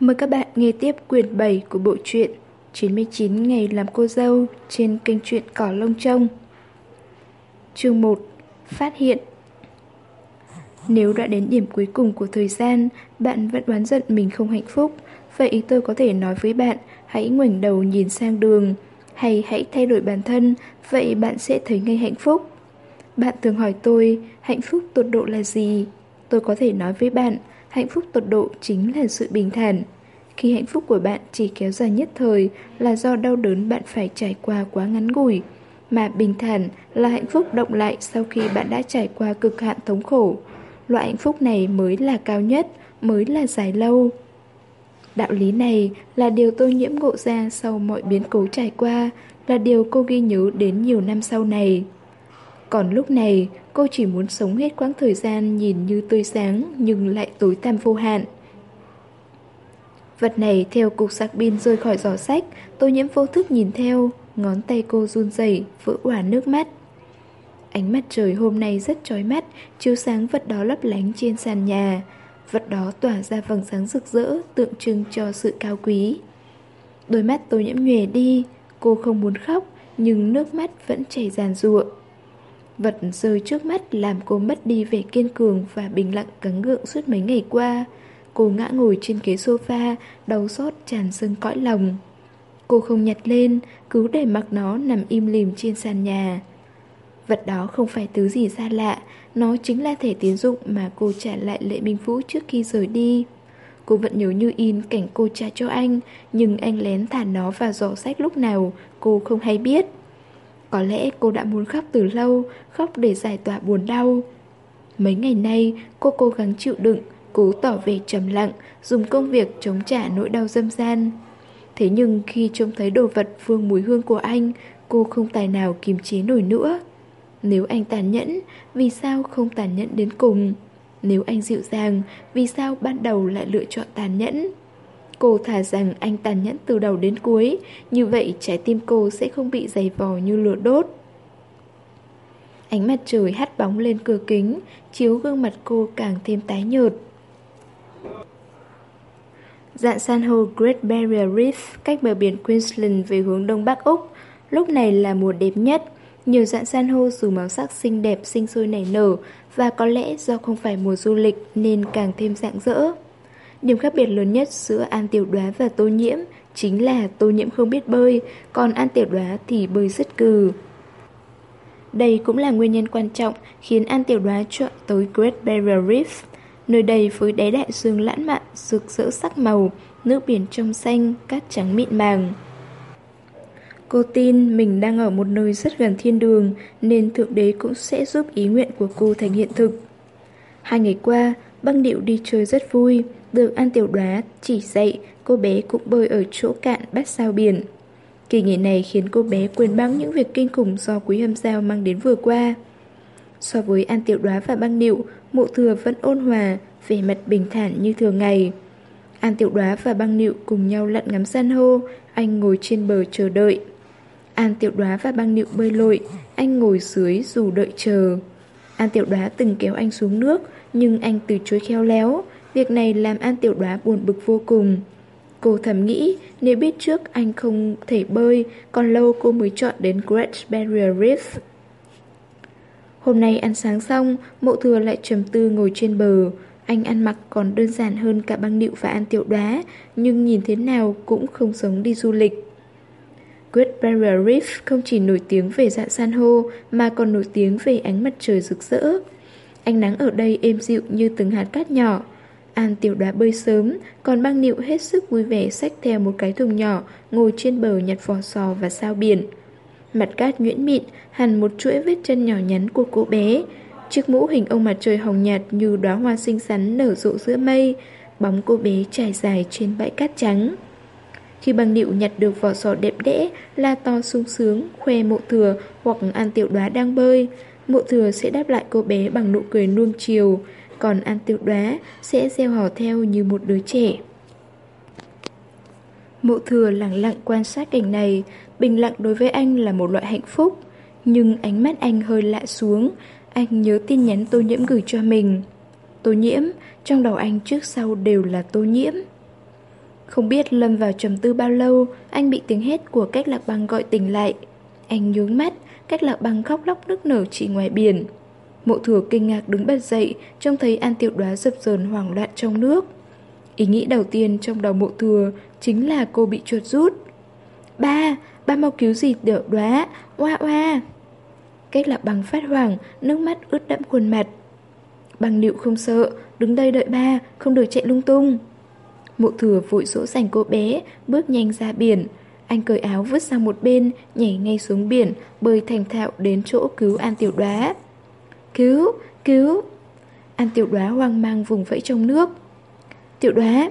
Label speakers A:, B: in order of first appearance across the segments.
A: Mời các bạn nghe tiếp quyển 7 của bộ truyện 99 ngày làm cô dâu trên kênh truyện Cỏ Lông Trông. Chương 1 Phát hiện Nếu đã đến điểm cuối cùng của thời gian, bạn vẫn đoán giận mình không hạnh phúc, vậy tôi có thể nói với bạn hãy ngoảnh đầu nhìn sang đường, hay hãy thay đổi bản thân, vậy bạn sẽ thấy ngay hạnh phúc. Bạn thường hỏi tôi, hạnh phúc tột độ là gì? Tôi có thể nói với bạn, hạnh phúc tột độ chính là sự bình thản. Khi hạnh phúc của bạn chỉ kéo dài nhất thời là do đau đớn bạn phải trải qua quá ngắn ngủi, mà bình thản là hạnh phúc động lại sau khi bạn đã trải qua cực hạn thống khổ. Loại hạnh phúc này mới là cao nhất, mới là dài lâu. Đạo lý này là điều tôi nhiễm ngộ ra sau mọi biến cố trải qua, là điều cô ghi nhớ đến nhiều năm sau này. Còn lúc này, cô chỉ muốn sống hết quãng thời gian nhìn như tươi sáng nhưng lại tối tăm vô hạn. Vật này theo cục sạc pin rơi khỏi giỏ sách, tôi nhiễm vô thức nhìn theo, ngón tay cô run rẩy vỡ òa nước mắt. Ánh mặt trời hôm nay rất chói mắt, chiếu sáng vật đó lấp lánh trên sàn nhà. Vật đó tỏa ra vầng sáng rực rỡ, tượng trưng cho sự cao quý. Đôi mắt tôi nhiễm nhòe đi, cô không muốn khóc, nhưng nước mắt vẫn chảy ràn rụa. Vật rơi trước mắt làm cô mất đi vẻ kiên cường và bình lặng cắn gượng suốt mấy ngày qua. Cô ngã ngồi trên ghế sofa, đau xót tràn dâng cõi lòng. Cô không nhặt lên, cứ để mặc nó nằm im lìm trên sàn nhà. Vật đó không phải thứ gì xa lạ, nó chính là thẻ tiến dụng mà cô trả lại Lệ Minh Vũ trước khi rời đi. Cô vẫn nhớ như in cảnh cô trả cho anh, nhưng anh lén thả nó vào giỏ sách lúc nào, cô không hay biết. Có lẽ cô đã muốn khóc từ lâu, khóc để giải tỏa buồn đau. Mấy ngày nay, cô cố gắng chịu đựng, cố tỏ vẻ trầm lặng, dùng công việc chống trả nỗi đau dâm gian. Thế nhưng khi trông thấy đồ vật vương mùi hương của anh, cô không tài nào kiềm chế nổi nữa. Nếu anh tàn nhẫn, vì sao không tàn nhẫn đến cùng? Nếu anh dịu dàng, vì sao ban đầu lại lựa chọn tàn nhẫn? Cô thà rằng anh tàn nhẫn từ đầu đến cuối, như vậy trái tim cô sẽ không bị dày vò như lửa đốt. Ánh mặt trời hắt bóng lên cửa kính, chiếu gương mặt cô càng thêm tái nhợt. Dạng san hô Great Barrier Reef cách bờ biển Queensland về hướng đông bắc Úc, lúc này là mùa đẹp nhất. Nhiều dạng san hô dù màu sắc xinh đẹp sinh sôi nảy nở và có lẽ do không phải mùa du lịch nên càng thêm rạng rỡ. Điểm khác biệt lớn nhất giữa An Tiểu Đoá và Tô Nhiễm chính là Tô Nhiễm không biết bơi, còn An Tiểu Đoá thì bơi rất cừ. Đây cũng là nguyên nhân quan trọng khiến An Tiểu Đoá chọn tới Great Barrier Reef. Nơi đây với đáy đại dương lãng mạn, rực rỡ sắc màu, nước biển trong xanh, cát trắng mịn màng. Cô tin mình đang ở một nơi rất gần thiên đường nên Thượng Đế cũng sẽ giúp ý nguyện của cô thành hiện thực. Hai ngày qua, băng điệu đi chơi rất vui, được An Tiểu Đoá chỉ dạy cô bé cũng bơi ở chỗ cạn bát sao biển. Kỳ nghỉ này khiến cô bé quên bẵng những việc kinh khủng do Quý Hâm Giao mang đến vừa qua. So với An Tiểu Đoá và băng điệu, mộ thừa vẫn ôn hòa, vẻ mặt bình thản như thường ngày. An Tiểu Đoá và băng điệu cùng nhau lặn ngắm san hô, anh ngồi trên bờ chờ đợi. An Tiểu Đoá và băng điệu bơi lội, anh ngồi dưới dù đợi chờ. An Tiểu Đoá từng kéo anh xuống nước, nhưng anh từ chối khéo léo. Việc này làm An Tiểu Đoá buồn bực vô cùng. Cô thầm nghĩ, nếu biết trước anh không thể bơi, còn lâu cô mới chọn đến Great Barrier Reef. Hôm nay ăn sáng xong, mộ thừa lại trầm tư ngồi trên bờ. Anh ăn mặc còn đơn giản hơn cả băng điệu và An Tiểu Đoá, nhưng nhìn thế nào cũng không giống đi du lịch. Great Barrier Reef không chỉ nổi tiếng về dạng san hô mà còn nổi tiếng về ánh mặt trời rực rỡ. Ánh nắng ở đây êm dịu như từng hạt cát nhỏ. An tiểu đoá bơi sớm, còn băng nịu hết sức vui vẻ xách theo một cái thùng nhỏ, ngồi trên bờ nhặt vỏ sò và sao biển. Mặt cát nhuyễn mịn, hẳn một chuỗi vết chân nhỏ nhắn của cô bé. Chiếc mũ hình ông mặt trời hồng nhạt như đóa hoa xinh xắn nở rộ giữa mây, bóng cô bé trải dài trên bãi cát trắng. Khi băng điệu nhặt được vỏ sò đẹp đẽ, la to sung sướng, khoe mộ thừa hoặc an tiểu đoá đang bơi, mộ thừa sẽ đáp lại cô bé bằng nụ cười nuông chiều, còn an Tiêu đoá sẽ gieo hò theo như một đứa trẻ. Mộ thừa lặng lặng quan sát cảnh này, bình lặng đối với anh là một loại hạnh phúc. Nhưng ánh mắt anh hơi lạ xuống, anh nhớ tin nhắn tô nhiễm gửi cho mình. Tô nhiễm, trong đầu anh trước sau đều là tô nhiễm. Không biết lâm vào trầm tư bao lâu, anh bị tiếng hét của cách lạc băng gọi tỉnh lại. Anh nhướng mắt, cách lạc băng khóc lóc nức nở chỉ ngoài biển. Mộ thừa kinh ngạc đứng bật dậy, trông thấy an tiểu đoá dập dờn hoảng loạn trong nước. Ý nghĩ đầu tiên trong đầu mộ thừa chính là cô bị chuột rút. Ba, ba mau cứu gì tiểu đoá, oa oa. Cách là bằng phát hoảng, nước mắt ướt đẫm khuôn mặt. bằng nịu không sợ, đứng đây đợi ba, không được chạy lung tung. Mộ thừa vội dỗ dành cô bé, bước nhanh ra biển. Anh cởi áo vứt sang một bên, nhảy ngay xuống biển, bơi thành thạo đến chỗ cứu An Tiểu Đoá. Cứu, cứu. An Tiểu Đoá hoang mang vùng vẫy trong nước. Tiểu Đoá.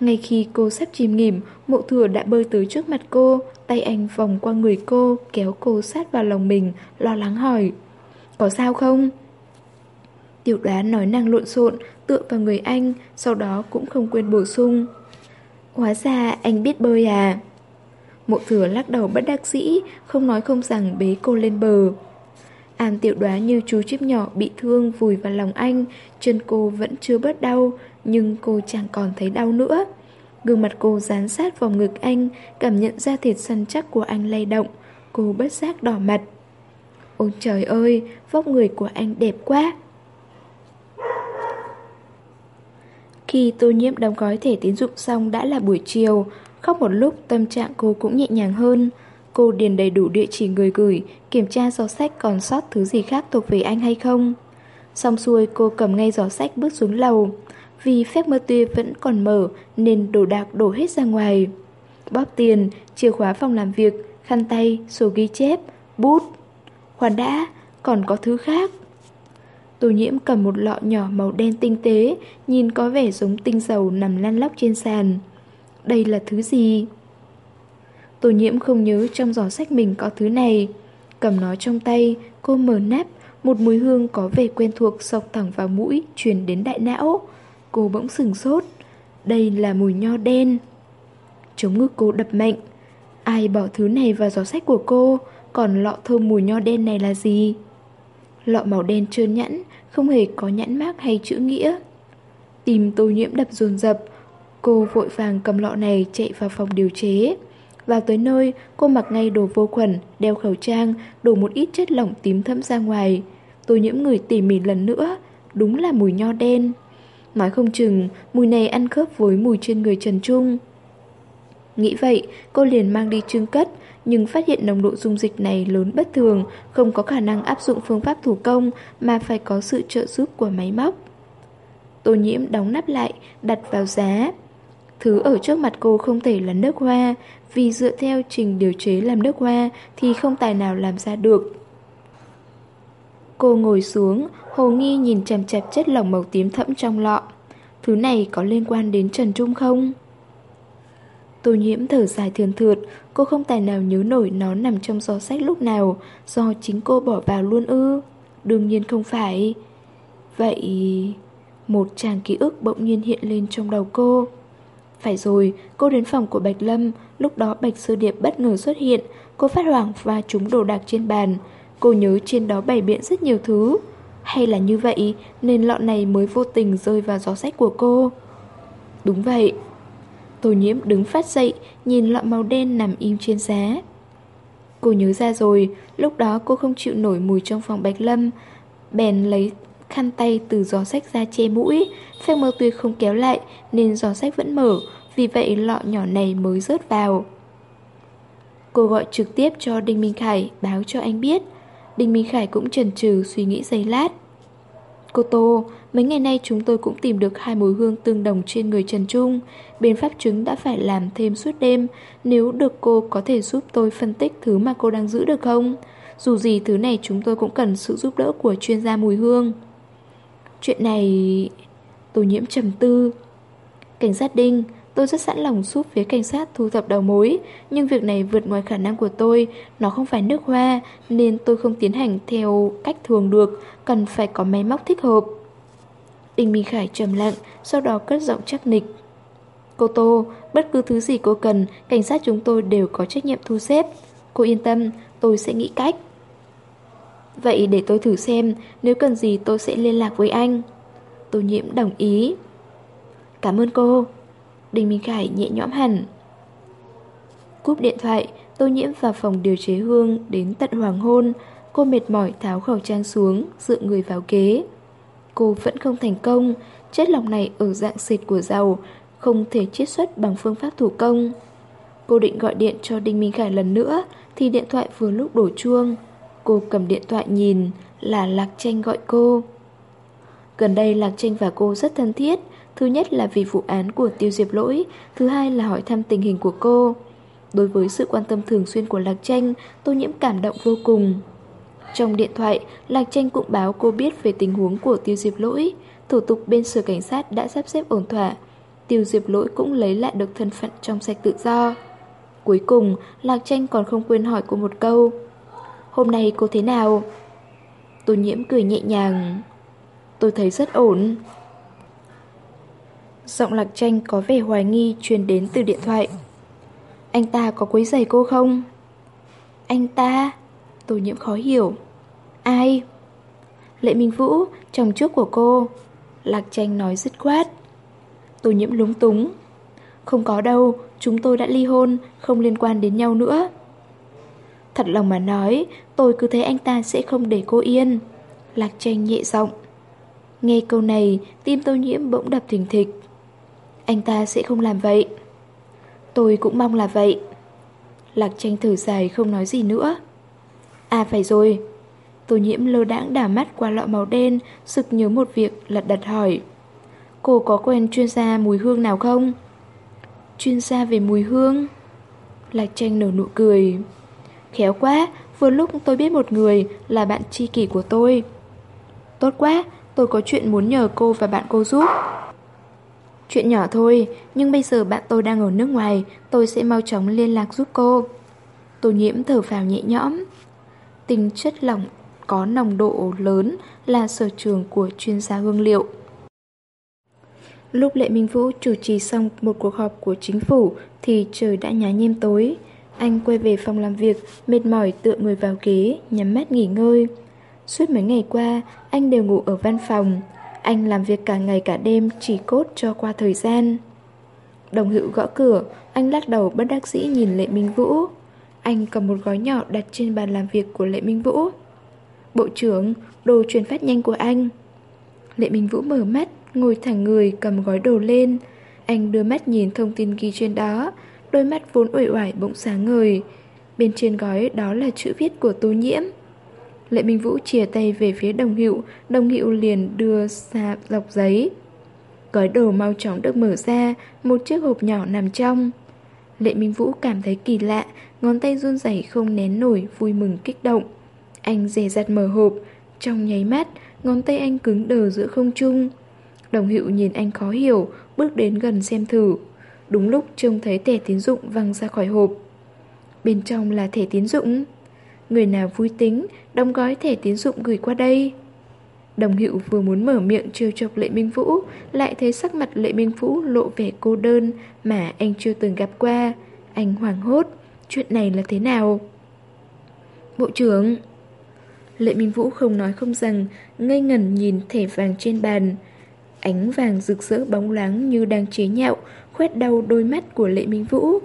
A: Ngay khi cô sắp chìm nghỉm, mộ thừa đã bơi tới trước mặt cô, tay anh vòng qua người cô, kéo cô sát vào lòng mình, lo lắng hỏi. Có sao không? Tiểu đoán nói năng lộn xộn, tựa vào người anh, sau đó cũng không quên bổ sung. Hóa ra anh biết bơi à? Mộ thừa lắc đầu bất đắc dĩ, không nói không rằng bế cô lên bờ. An tiểu đoá như chú chip nhỏ bị thương vùi vào lòng anh, chân cô vẫn chưa bớt đau, nhưng cô chẳng còn thấy đau nữa. Gương mặt cô dán sát vào ngực anh, cảm nhận ra thịt săn chắc của anh lay động. Cô bất giác đỏ mặt. Ôi trời ơi, vóc người của anh đẹp quá. Khi tô nhiễm đóng gói thẻ tín dụng xong đã là buổi chiều, khóc một lúc tâm trạng cô cũng nhẹ nhàng hơn. Cô điền đầy đủ địa chỉ người gửi, kiểm tra giỏ sách còn sót thứ gì khác thuộc về anh hay không. Xong xuôi cô cầm ngay giỏ sách bước xuống lầu. Vì phép mơ tuya vẫn còn mở nên đồ đạc đổ hết ra ngoài. Bóp tiền, chìa khóa phòng làm việc, khăn tay, sổ ghi chép, bút. Khoan đã, còn có thứ khác. Tô nhiễm cầm một lọ nhỏ màu đen tinh tế, nhìn có vẻ giống tinh dầu nằm lăn lóc trên sàn. Đây là thứ gì? Tô nhiễm không nhớ trong giỏ sách mình có thứ này. Cầm nó trong tay, cô mở nắp, một mùi hương có vẻ quen thuộc sộc thẳng vào mũi, truyền đến đại não. Cô bỗng sừng sốt. Đây là mùi nho đen. Chống ngực cô đập mạnh. Ai bỏ thứ này vào giỏ sách của cô, còn lọ thơm mùi nho đen này là gì? Lọ màu đen trơn nhẵn, không hề có nhãn mác hay chữ nghĩa. Tìm tô nhiễm đập dồn dập, cô vội vàng cầm lọ này chạy vào phòng điều chế. Vào tới nơi, cô mặc ngay đồ vô khuẩn, đeo khẩu trang, đổ một ít chất lỏng tím thẫm ra ngoài. tôi nhiễm người tỉ mỉ lần nữa, đúng là mùi nho đen. Nói không chừng, mùi này ăn khớp với mùi trên người Trần Trung. Nghĩ vậy, cô liền mang đi trưng cất, nhưng phát hiện nồng độ dung dịch này lớn bất thường, không có khả năng áp dụng phương pháp thủ công mà phải có sự trợ giúp của máy móc. Tô nhiễm đóng nắp lại, đặt vào giá. Thứ ở trước mặt cô không thể là nước hoa, vì dựa theo trình điều chế làm nước hoa thì không tài nào làm ra được. Cô ngồi xuống, hồ nghi nhìn chằm chạp chất lỏng màu tím thẫm trong lọ. Thứ này có liên quan đến Trần Trung không? Tô nhiễm thở dài thườn thượt, cô không tài nào nhớ nổi nó nằm trong gió sách lúc nào, do chính cô bỏ vào luôn ư. Đương nhiên không phải. Vậy... Một tràng ký ức bỗng nhiên hiện lên trong đầu cô. Phải rồi, cô đến phòng của Bạch Lâm, lúc đó Bạch Sư Điệp bất ngờ xuất hiện, cô phát hoảng và trúng đồ đạc trên bàn. Cô nhớ trên đó bày biện rất nhiều thứ. Hay là như vậy nên lọ này mới vô tình rơi vào gió sách của cô? Đúng vậy, Tô nhiễm đứng phát dậy, nhìn lọ màu đen nằm im trên giá. Cô nhớ ra rồi, lúc đó cô không chịu nổi mùi trong phòng Bạch Lâm, bèn lấy khăn tay từ giỏ sách ra che mũi, phép mơ tuyệt không kéo lại nên giỏ sách vẫn mở, vì vậy lọ nhỏ này mới rớt vào. Cô gọi trực tiếp cho Đinh Minh Khải báo cho anh biết. Đinh Minh Khải cũng chần chừ suy nghĩ giây lát. Cô Tô, mấy ngày nay chúng tôi cũng tìm được hai mùi hương tương đồng trên người Trần Trung. Bên pháp chứng đã phải làm thêm suốt đêm. Nếu được cô có thể giúp tôi phân tích thứ mà cô đang giữ được không? Dù gì thứ này chúng tôi cũng cần sự giúp đỡ của chuyên gia mùi hương. Chuyện này... Tô nhiễm trầm tư. Cảnh sát Đinh, tôi rất sẵn lòng giúp phía cảnh sát thu thập đầu mối, nhưng việc này vượt ngoài khả năng của tôi, nó không phải nước hoa, nên tôi không tiến hành theo cách thường được, cần phải có máy móc thích hợp. Đinh Minh Khải trầm lặng, sau đó cất giọng chắc nịch. Cô Tô, bất cứ thứ gì cô cần, cảnh sát chúng tôi đều có trách nhiệm thu xếp. Cô yên tâm, tôi sẽ nghĩ cách. Vậy để tôi thử xem, nếu cần gì tôi sẽ liên lạc với anh. Tô nhiễm đồng ý. Cảm ơn cô. Đinh Minh Khải nhẹ nhõm hẳn. Cúp điện thoại, Tô Nhiễm vào phòng điều chế hương đến tận hoàng hôn. Cô mệt mỏi tháo khẩu trang xuống, dựa người vào ghế. Cô vẫn không thành công, chất lỏng này ở dạng xịt của dầu, không thể chiết xuất bằng phương pháp thủ công. Cô định gọi điện cho Đinh Minh Khải lần nữa, thì điện thoại vừa lúc đổ chuông. Cô cầm điện thoại nhìn, là Lạc Tranh gọi cô. Gần đây Lạc Tranh và cô rất thân thiết, thứ nhất là vì vụ án của Tiêu Diệp Lỗi, thứ hai là hỏi thăm tình hình của cô. Đối với sự quan tâm thường xuyên của Lạc Tranh, Tô Nhiễm cảm động vô cùng. Trong điện thoại, Lạc Tranh cũng báo cô biết về tình huống của Tiêu Diệp Lỗi. Thủ tục bên sở cảnh sát đã sắp xếp ổn thỏa. Tiêu Diệp Lỗi cũng lấy lại được thân phận trong sạch tự do. Cuối cùng, Lạc Tranh còn không quên hỏi cô một câu. Hôm nay cô thế nào? Tô nhiễm cười nhẹ nhàng. Tôi thấy rất ổn. Giọng Lạc Tranh có vẻ hoài nghi truyền đến từ điện thoại. Anh ta có quấy giày cô không? Anh ta? Tô nhiễm khó hiểu. Ai? Lệ Minh Vũ, chồng trước của cô. Lạc tranh nói dứt khoát. Tô nhiễm lúng túng. Không có đâu, chúng tôi đã ly hôn, không liên quan đến nhau nữa. Thật lòng mà nói, tôi cứ thấy anh ta sẽ không để cô yên. Lạc tranh nhẹ giọng. Nghe câu này, tim tô nhiễm bỗng đập thình thịch. Anh ta sẽ không làm vậy. Tôi cũng mong là vậy. Lạc tranh thở dài không nói gì nữa. À phải rồi. Tô nhiễm lơ đãng đảo mắt qua lọ màu đen, sực nhớ một việc lật đặt hỏi. Cô có quen chuyên gia mùi hương nào không? Chuyên gia về mùi hương? Lạc tranh nở nụ cười. Khéo quá, vừa lúc tôi biết một người là bạn tri kỷ của tôi. Tốt quá, tôi có chuyện muốn nhờ cô và bạn cô giúp. Chuyện nhỏ thôi, nhưng bây giờ bạn tôi đang ở nước ngoài, tôi sẽ mau chóng liên lạc giúp cô. Tô nhiễm thở phào nhẹ nhõm. Tinh chất lỏng có nồng độ lớn là sở trường của chuyên gia hương liệu. Lúc Lệ Minh Vũ chủ trì xong một cuộc họp của chính phủ thì trời đã nhá nhem tối. Anh quay về phòng làm việc, mệt mỏi tựa người vào ghế, nhắm mắt nghỉ ngơi. Suốt mấy ngày qua, anh đều ngủ ở văn phòng. Anh làm việc cả ngày cả đêm chỉ cốt cho qua thời gian. Đồng hữu gõ cửa, anh lắc đầu bất đắc dĩ nhìn Lệ Minh Vũ. Anh cầm một gói nhỏ đặt trên bàn làm việc của Lệ Minh Vũ. Bộ trưởng, đồ truyền phát nhanh của anh. Lệ Minh Vũ mở mắt, ngồi thẳng người cầm gói đồ lên. Anh đưa mắt nhìn thông tin ghi trên đó, đôi mắt vốn uể oải bỗng sáng ngời. Bên trên gói đó là chữ viết của Tô Nhiễm. Lệ Minh Vũ chìa tay về phía đồng hiệu, đồng hiệu liền đưa xa dọc giấy. Gói đồ mau chóng được mở ra, một chiếc hộp nhỏ nằm trong. Lệ Minh Vũ cảm thấy kỳ lạ, ngón tay run rẩy không nén nổi, vui mừng kích động. Anh dè dặt mở hộp, trong nháy mắt, ngón tay anh cứng đờ giữa không trung. Đồng hiệu nhìn anh khó hiểu, bước đến gần xem thử. Đúng lúc trông thấy thẻ tín dụng văng ra khỏi hộp. Bên trong là thẻ tín dụng. Người nào vui tính, đóng gói thẻ tín dụng gửi qua đây. Đồng hiệu vừa muốn mở miệng trêu chọc Lệ Minh Vũ, lại thấy sắc mặt Lệ Minh Vũ lộ vẻ cô đơn mà anh chưa từng gặp qua. Anh hoảng hốt, chuyện này là thế nào? Bộ trưởng... Lệ Minh Vũ không nói không rằng, ngây ngẩn nhìn thẻ vàng trên bàn. Ánh vàng rực rỡ bóng loáng như đang chế nhạo, khuét đau đôi mắt của Lệ Minh Vũ.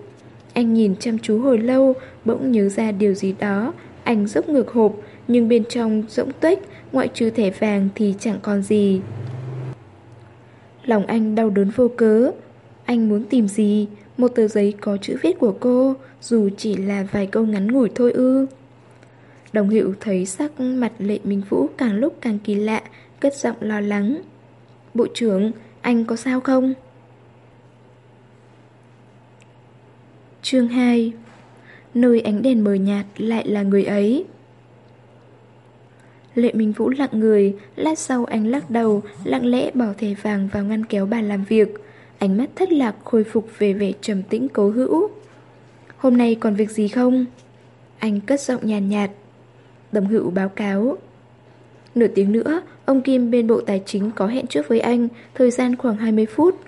A: Anh nhìn chăm chú hồi lâu, bỗng nhớ ra điều gì đó. Anh dốc ngược hộp, nhưng bên trong rỗng tuếch, ngoại trừ thẻ vàng thì chẳng còn gì. Lòng anh đau đớn vô cớ. Anh muốn tìm gì? Một tờ giấy có chữ viết của cô, dù chỉ là vài câu ngắn ngủi thôi ư. Đồng hiệu thấy sắc mặt lệ minh vũ càng lúc càng kỳ lạ, cất giọng lo lắng. Bộ trưởng, anh có sao không? Chương 2 Nơi ánh đèn mờ nhạt lại là người ấy. Lệ Minh Vũ lặng người, lát sau anh lắc đầu, lặng lẽ bỏ thẻ vàng vào ngăn kéo bàn làm việc. Ánh mắt thất lạc khôi phục về vẻ trầm tĩnh cố hữu. Hôm nay còn việc gì không? Anh cất giọng nhàn nhạt, nhạt. Đồng hữu báo cáo. Nửa tiếng nữa, ông Kim bên Bộ Tài chính có hẹn trước với anh, thời gian khoảng 20 phút.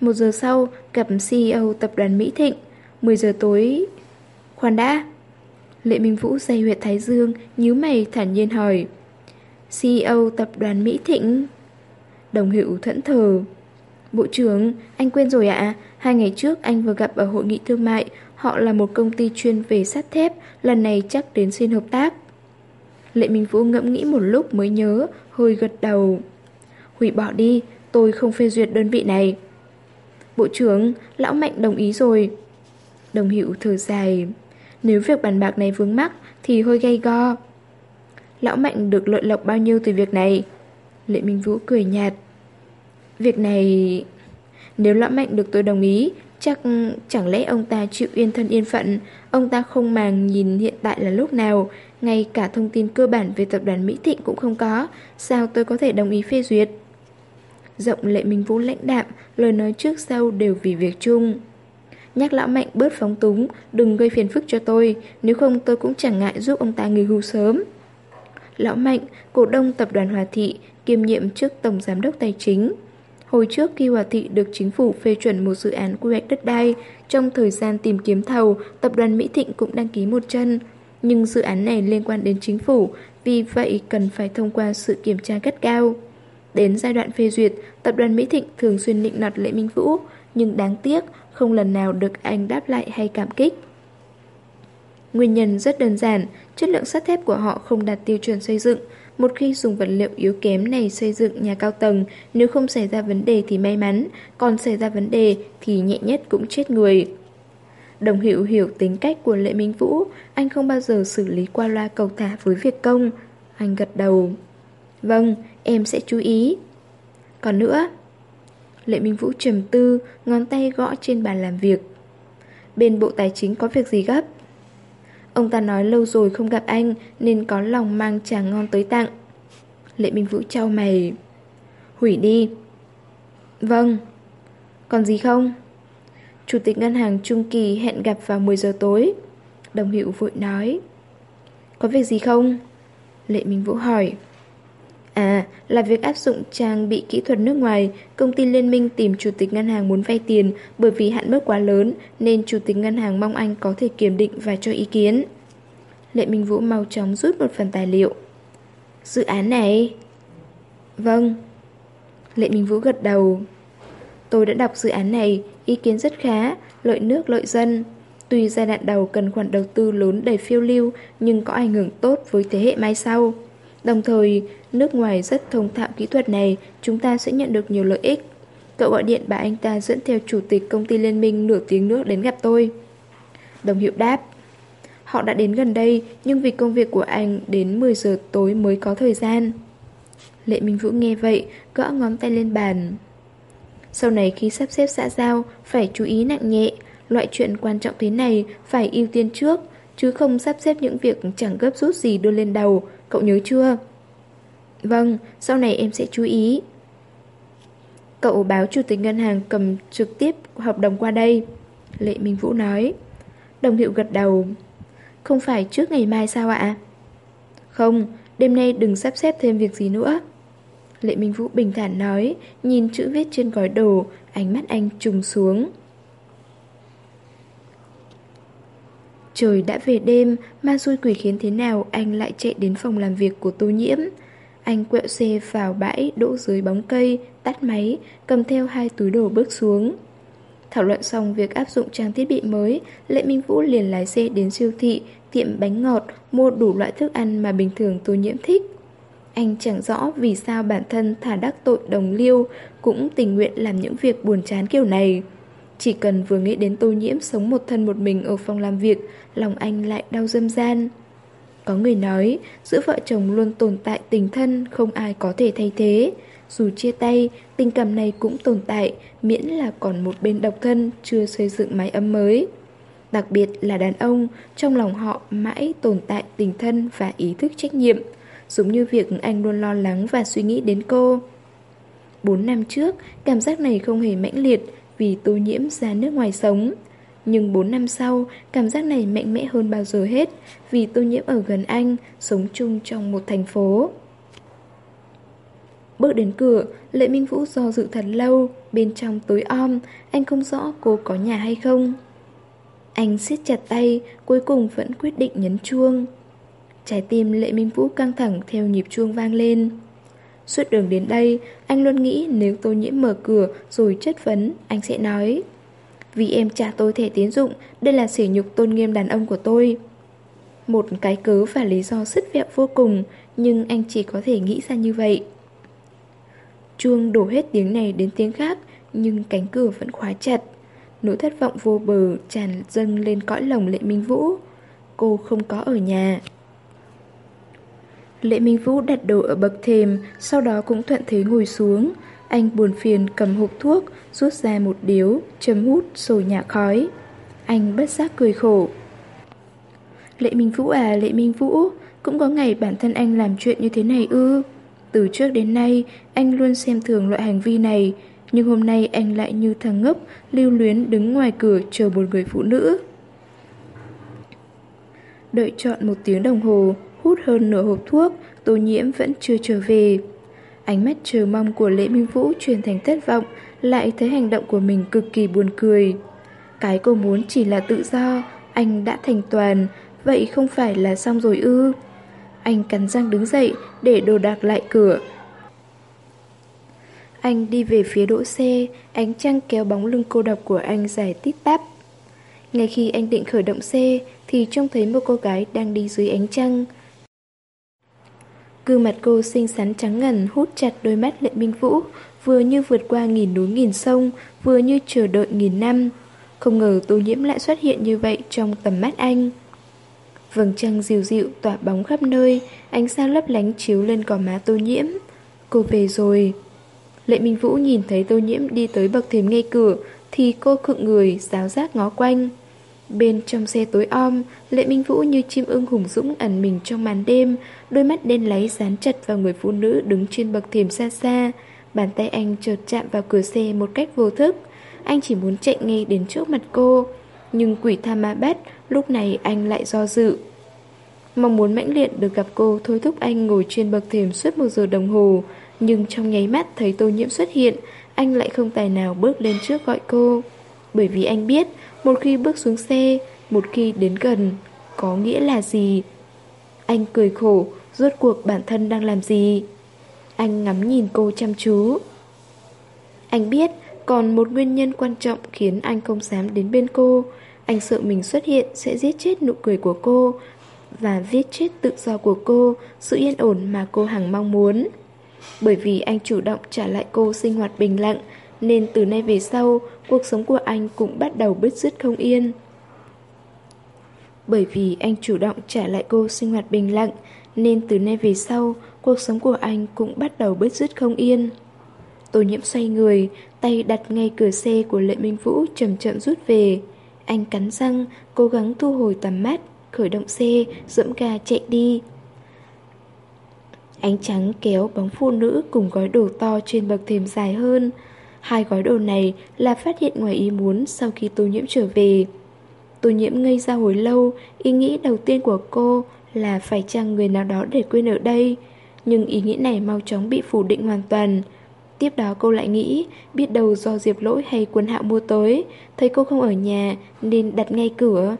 A: Một giờ sau, gặp CEO tập đoàn Mỹ Thịnh. 10 giờ tối... Khoan đã. Lệ Minh Vũ dây huyệt Thái Dương, nhíu mày thản nhiên hỏi. CEO tập đoàn Mỹ Thịnh. Đồng hữu thẫn thờ. Bộ trưởng, anh quên rồi ạ, hai ngày trước anh vừa gặp ở hội nghị thương mại, họ là một công ty chuyên về sắt thép, lần này chắc đến xin hợp tác. Lệ Minh Vũ ngẫm nghĩ một lúc mới nhớ, hơi gật đầu. Hủy bỏ đi, tôi không phê duyệt đơn vị này. Bộ trưởng, lão Mạnh đồng ý rồi. Đồng hiệu thở dài. Nếu việc bàn bạc này vướng mắc thì hơi gay go. Lão Mạnh được lợi lộc bao nhiêu từ việc này? Lệ Minh Vũ cười nhạt. Việc này... Nếu lão Mạnh được tôi đồng ý, chắc chẳng lẽ ông ta chịu yên thân yên phận, ông ta không màng nhìn hiện tại là lúc nào, ngay cả thông tin cơ bản về tập đoàn Mỹ Thịnh cũng không có, sao tôi có thể đồng ý phê duyệt? Rộng lệ Minh Vũ lãnh đạm, lời nói trước sau đều vì việc chung. Nhắc lão mạnh bớt phóng túng, đừng gây phiền phức cho tôi, nếu không tôi cũng chẳng ngại giúp ông ta nghỉ hưu sớm. Lão Mạnh, cổ đông tập đoàn Hòa Thị, kiêm nhiệm chức Tổng Giám đốc Tài chính. Hồi trước khi Hòa Thị được chính phủ phê chuẩn một dự án quy hoạch đất đai, trong thời gian tìm kiếm thầu, tập đoàn Mỹ Thịnh cũng đăng ký một chân. Nhưng dự án này liên quan đến chính phủ, vì vậy cần phải thông qua sự kiểm tra gắt cao. Đến giai đoạn phê duyệt, tập đoàn Mỹ Thịnh thường xuyên nịnh nọt Lệ Minh Vũ, nhưng đáng tiếc không lần nào được anh đáp lại hay cảm kích. Nguyên nhân rất đơn giản, chất lượng sắt thép của họ không đạt tiêu chuẩn xây dựng. Một khi dùng vật liệu yếu kém này xây dựng nhà cao tầng, nếu không xảy ra vấn đề thì may mắn, còn xảy ra vấn đề thì nhẹ nhất cũng chết người. Đồng hiệu hiểu tính cách của Lệ Minh Vũ, anh không bao giờ xử lý qua loa cầu thả với việc công. Anh gật đầu. Vâng, em sẽ chú ý. Còn nữa, Lệ Minh Vũ trầm tư, ngón tay gõ trên bàn làm việc. Bên Bộ Tài chính có việc gì gấp? Ông ta nói lâu rồi không gặp anh nên có lòng mang trà ngon tới tặng. Lệ Minh Vũ trao mày. Hủy đi. Vâng. Còn gì không? Chủ tịch ngân hàng Trung Kỳ hẹn gặp vào 10 giờ tối. Đồng hiệu vội nói. Có việc gì không? Lệ Minh Vũ hỏi. À, là việc áp dụng trang bị kỹ thuật nước ngoài, công ty liên minh tìm chủ tịch ngân hàng muốn vay tiền bởi vì hạn mức quá lớn nên chủ tịch ngân hàng mong anh có thể kiểm định và cho ý kiến. Lệ Minh Vũ mau chóng rút một phần tài liệu. Dự án này? Vâng. Lệ Minh Vũ gật đầu. Tôi đã đọc dự án này, ý kiến rất khá, lợi nước lợi dân. Tuy giai đoạn đầu cần khoản đầu tư lớn đầy phiêu lưu nhưng có ảnh hưởng tốt với thế hệ mai sau. Đồng thời, nước ngoài rất thông thạo kỹ thuật này, chúng ta sẽ nhận được nhiều lợi ích. Cậu gọi điện bà anh ta dẫn theo chủ tịch công ty liên minh nửa tiếng nữa đến gặp tôi. Đồng hiệu đáp. Họ đã đến gần đây, nhưng vì công việc của anh đến 10 giờ tối mới có thời gian. Lệ Minh Vũ nghe vậy, gõ ngón tay lên bàn. Sau này khi sắp xếp xã giao, phải chú ý nặng nhẹ. Loại chuyện quan trọng thế này phải ưu tiên trước, chứ không sắp xếp những việc chẳng gấp rút gì đưa lên đầu, Cậu nhớ chưa? Vâng, sau này em sẽ chú ý. Cậu báo chủ tịch ngân hàng cầm trực tiếp hợp đồng qua đây. Lệ Minh Vũ nói. Đồng hiệu gật đầu. Không phải trước ngày mai sao ạ? Không, đêm nay đừng sắp xếp thêm việc gì nữa. Lệ Minh Vũ bình thản nói, nhìn chữ viết trên gói đồ, ánh mắt anh trùng xuống. Trời đã về đêm, ma xui quỷ khiến thế nào anh lại chạy đến phòng làm việc của tô nhiễm. Anh quẹo xe vào bãi, đỗ dưới bóng cây, tắt máy, cầm theo hai túi đồ bước xuống. Thảo luận xong việc áp dụng trang thiết bị mới, Lệ Minh Vũ liền lái xe đến siêu thị, tiệm bánh ngọt, mua đủ loại thức ăn mà bình thường tô nhiễm thích. Anh chẳng rõ vì sao bản thân thả đắc tội đồng liêu cũng tình nguyện làm những việc buồn chán kiểu này. Chỉ cần vừa nghĩ đến tô nhiễm sống một thân một mình ở phòng làm việc, lòng anh lại đau dâm gian. Có người nói, giữa vợ chồng luôn tồn tại tình thân, không ai có thể thay thế. Dù chia tay, tình cảm này cũng tồn tại, miễn là còn một bên độc thân, chưa xây dựng mái ấm mới. Đặc biệt là đàn ông, trong lòng họ mãi tồn tại tình thân và ý thức trách nhiệm, giống như việc anh luôn lo lắng và suy nghĩ đến cô. Bốn năm trước, cảm giác này không hề mãnh liệt, vì tô nhiễm ra nước ngoài sống. Nhưng 4 năm sau, cảm giác này mạnh mẽ hơn bao giờ hết vì tô nhiễm ở gần anh, sống chung trong một thành phố. Bước đến cửa, Lệ Minh Vũ do dự thật lâu, bên trong tối om, anh không rõ cô có nhà hay không. Anh siết chặt tay, cuối cùng vẫn quyết định nhấn chuông. Trái tim Lệ Minh Vũ căng thẳng theo nhịp chuông vang lên. Suốt đường đến đây, anh luôn nghĩ nếu tôi nhiễm mở cửa rồi chất vấn, anh sẽ nói Vì em trả tôi thẻ tiến dụng, đây là sỉ nhục tôn nghiêm đàn ông của tôi. Một cái cớ và lý do sứt vẹo vô cùng, nhưng anh chỉ có thể nghĩ ra như vậy. Chuông đổ hết tiếng này đến tiếng khác, nhưng cánh cửa vẫn khóa chặt. Nỗi thất vọng vô bờ tràn dâng lên cõi lòng Lệ Minh Vũ. Cô không có ở nhà. Lệ Minh Vũ đặt đồ ở bậc thềm, Sau đó cũng thuận thế ngồi xuống. Anh buồn phiền cầm hộp thuốc, Rút ra một điếu châm hút rồi nhả khói. Anh bất giác cười khổ. Lệ Minh Vũ à Lệ Minh Vũ, Cũng có ngày bản thân anh làm chuyện như thế này ư? Từ trước đến nay, Anh luôn xem thường loại hành vi này, Nhưng hôm nay anh lại như thằng ngốc, Lưu luyến đứng ngoài cửa chờ một người phụ nữ. Đợi chọn một tiếng đồng hồ Hút hơn nửa hộp thuốc, Tô nhiễm vẫn chưa trở về. Ánh mắt chờ mong của Lễ Minh Vũ truyền thành thất vọng, Lại thấy hành động của mình cực kỳ buồn cười. Cái cô muốn chỉ là tự do, Anh đã thành toàn, Vậy không phải là xong rồi ư? Anh cắn răng đứng dậy Để đồ đạc lại cửa. Anh đi về phía đỗ xe, Ánh trăng kéo bóng lưng cô độc của anh dài tít tắp. Ngay khi anh định khởi động xe, Thì trông thấy một cô gái đang đi dưới ánh trăng. Gương mặt cô xinh xắn trắng ngần hút chặt đôi mắt Lệ Minh Vũ, vừa như vượt qua nghìn núi nghìn sông, vừa như chờ đợi nghìn năm. Không ngờ tô nhiễm lại xuất hiện như vậy trong tầm mắt anh. Vầng trăng dịu dịu tỏa bóng khắp nơi, ánh sao lấp lánh chiếu lên cỏ má tô nhiễm. Cô về rồi. Lệ Minh Vũ nhìn thấy tô nhiễm đi tới bậc thềm ngay cửa, thì cô khựng người, giáo giác ngó quanh. Bên trong xe tối om, Lệ Minh Vũ như chim ưng hùng dũng ẩn mình trong màn đêm, đôi mắt đen láy dán chặt vào người phụ nữ đứng trên bậc thềm xa xa. Bàn tay anh chợt chạm vào cửa xe một cách vô thức. Anh chỉ muốn chạy ngay đến trước mặt cô. Nhưng quỷ tha ma bắt, lúc này anh lại do dự. Mong muốn mãnh liệt được gặp cô thôi thúc anh ngồi trên bậc thềm suốt một giờ đồng hồ. Nhưng trong nháy mắt thấy tô nhiễm xuất hiện, anh lại không tài nào bước lên trước gọi cô. Bởi vì anh biết, một khi bước xuống xe, một khi đến gần, có nghĩa là gì? Anh cười khổ, rốt cuộc bản thân đang làm gì? Anh ngắm nhìn cô chăm chú. Anh biết còn một nguyên nhân quan trọng khiến anh không dám đến bên cô. Anh sợ mình xuất hiện sẽ giết chết nụ cười của cô và giết chết tự do của cô, sự yên ổn mà cô hằng mong muốn. Bởi vì anh chủ động trả lại cô sinh hoạt bình lặng, nên từ nay về sau, cuộc sống của anh cũng bắt đầu bứt rứt không yên. Bởi vì anh chủ động trả lại cô sinh hoạt bình lặng, nên từ nay về sau, cuộc sống của anh cũng bắt đầu bứt rứt không yên. Tô nhiễm xoay người, tay đặt ngay cửa xe của Lệ Minh Vũ chậm chậm rút về. Anh cắn răng, cố gắng thu hồi tầm mắt, khởi động xe, dẫm ga chạy đi. Ánh trắng kéo bóng phụ nữ cùng gói đồ to trên bậc thềm dài hơn. Hai gói đồ này là phát hiện ngoài ý muốn sau khi tô nhiễm trở về. Tô nhiễm ngây ra hồi lâu, ý nghĩ đầu tiên của cô là phải chăng người nào đó để quên ở đây. Nhưng ý nghĩ này mau chóng bị phủ định hoàn toàn. Tiếp đó cô lại nghĩ, biết đâu do Diệp Lỗi hay quân hạo mua tới, thấy cô không ở nhà nên đặt ngay cửa.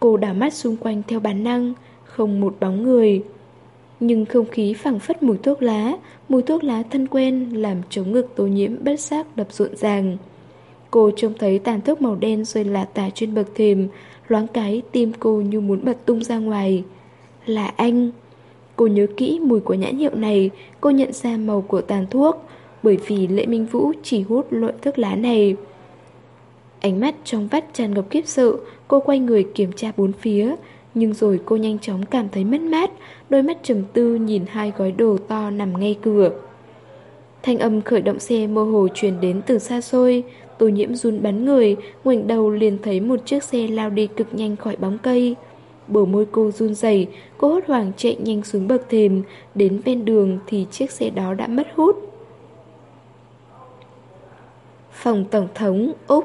A: Cô đảo mắt xung quanh theo bản năng, không một bóng người. Nhưng không khí phẳng phất mùi thuốc lá, mùi thuốc lá thân quen làm chống ngực tô nhiễm bất giác đập rộn ràng. Cô trông thấy tàn thuốc màu đen rơi là tả trên bậc thềm, loáng cái tim cô như muốn bật tung ra ngoài. Là anh. Cô nhớ kỹ mùi của nhãn hiệu này, cô nhận ra màu của tàn thuốc, bởi vì Lệ Minh Vũ chỉ hút loại thuốc lá này. Ánh mắt trong vắt tràn ngập kiếp sợ, cô quay người kiểm tra bốn phía, nhưng rồi cô nhanh chóng cảm thấy mất mát, đôi mắt trầm tư nhìn hai gói đồ to nằm ngay cửa. Thanh âm khởi động xe mơ hồ truyền đến từ xa xôi, tô nhiễm run bắn người, ngoảnh đầu liền thấy một chiếc xe lao đi cực nhanh khỏi bóng cây. Bờ môi cô run rẩy, cô hốt hoảng chạy nhanh xuống bậc thềm, đến ven đường thì chiếc xe đó đã mất hút. Phòng Tổng thống Úc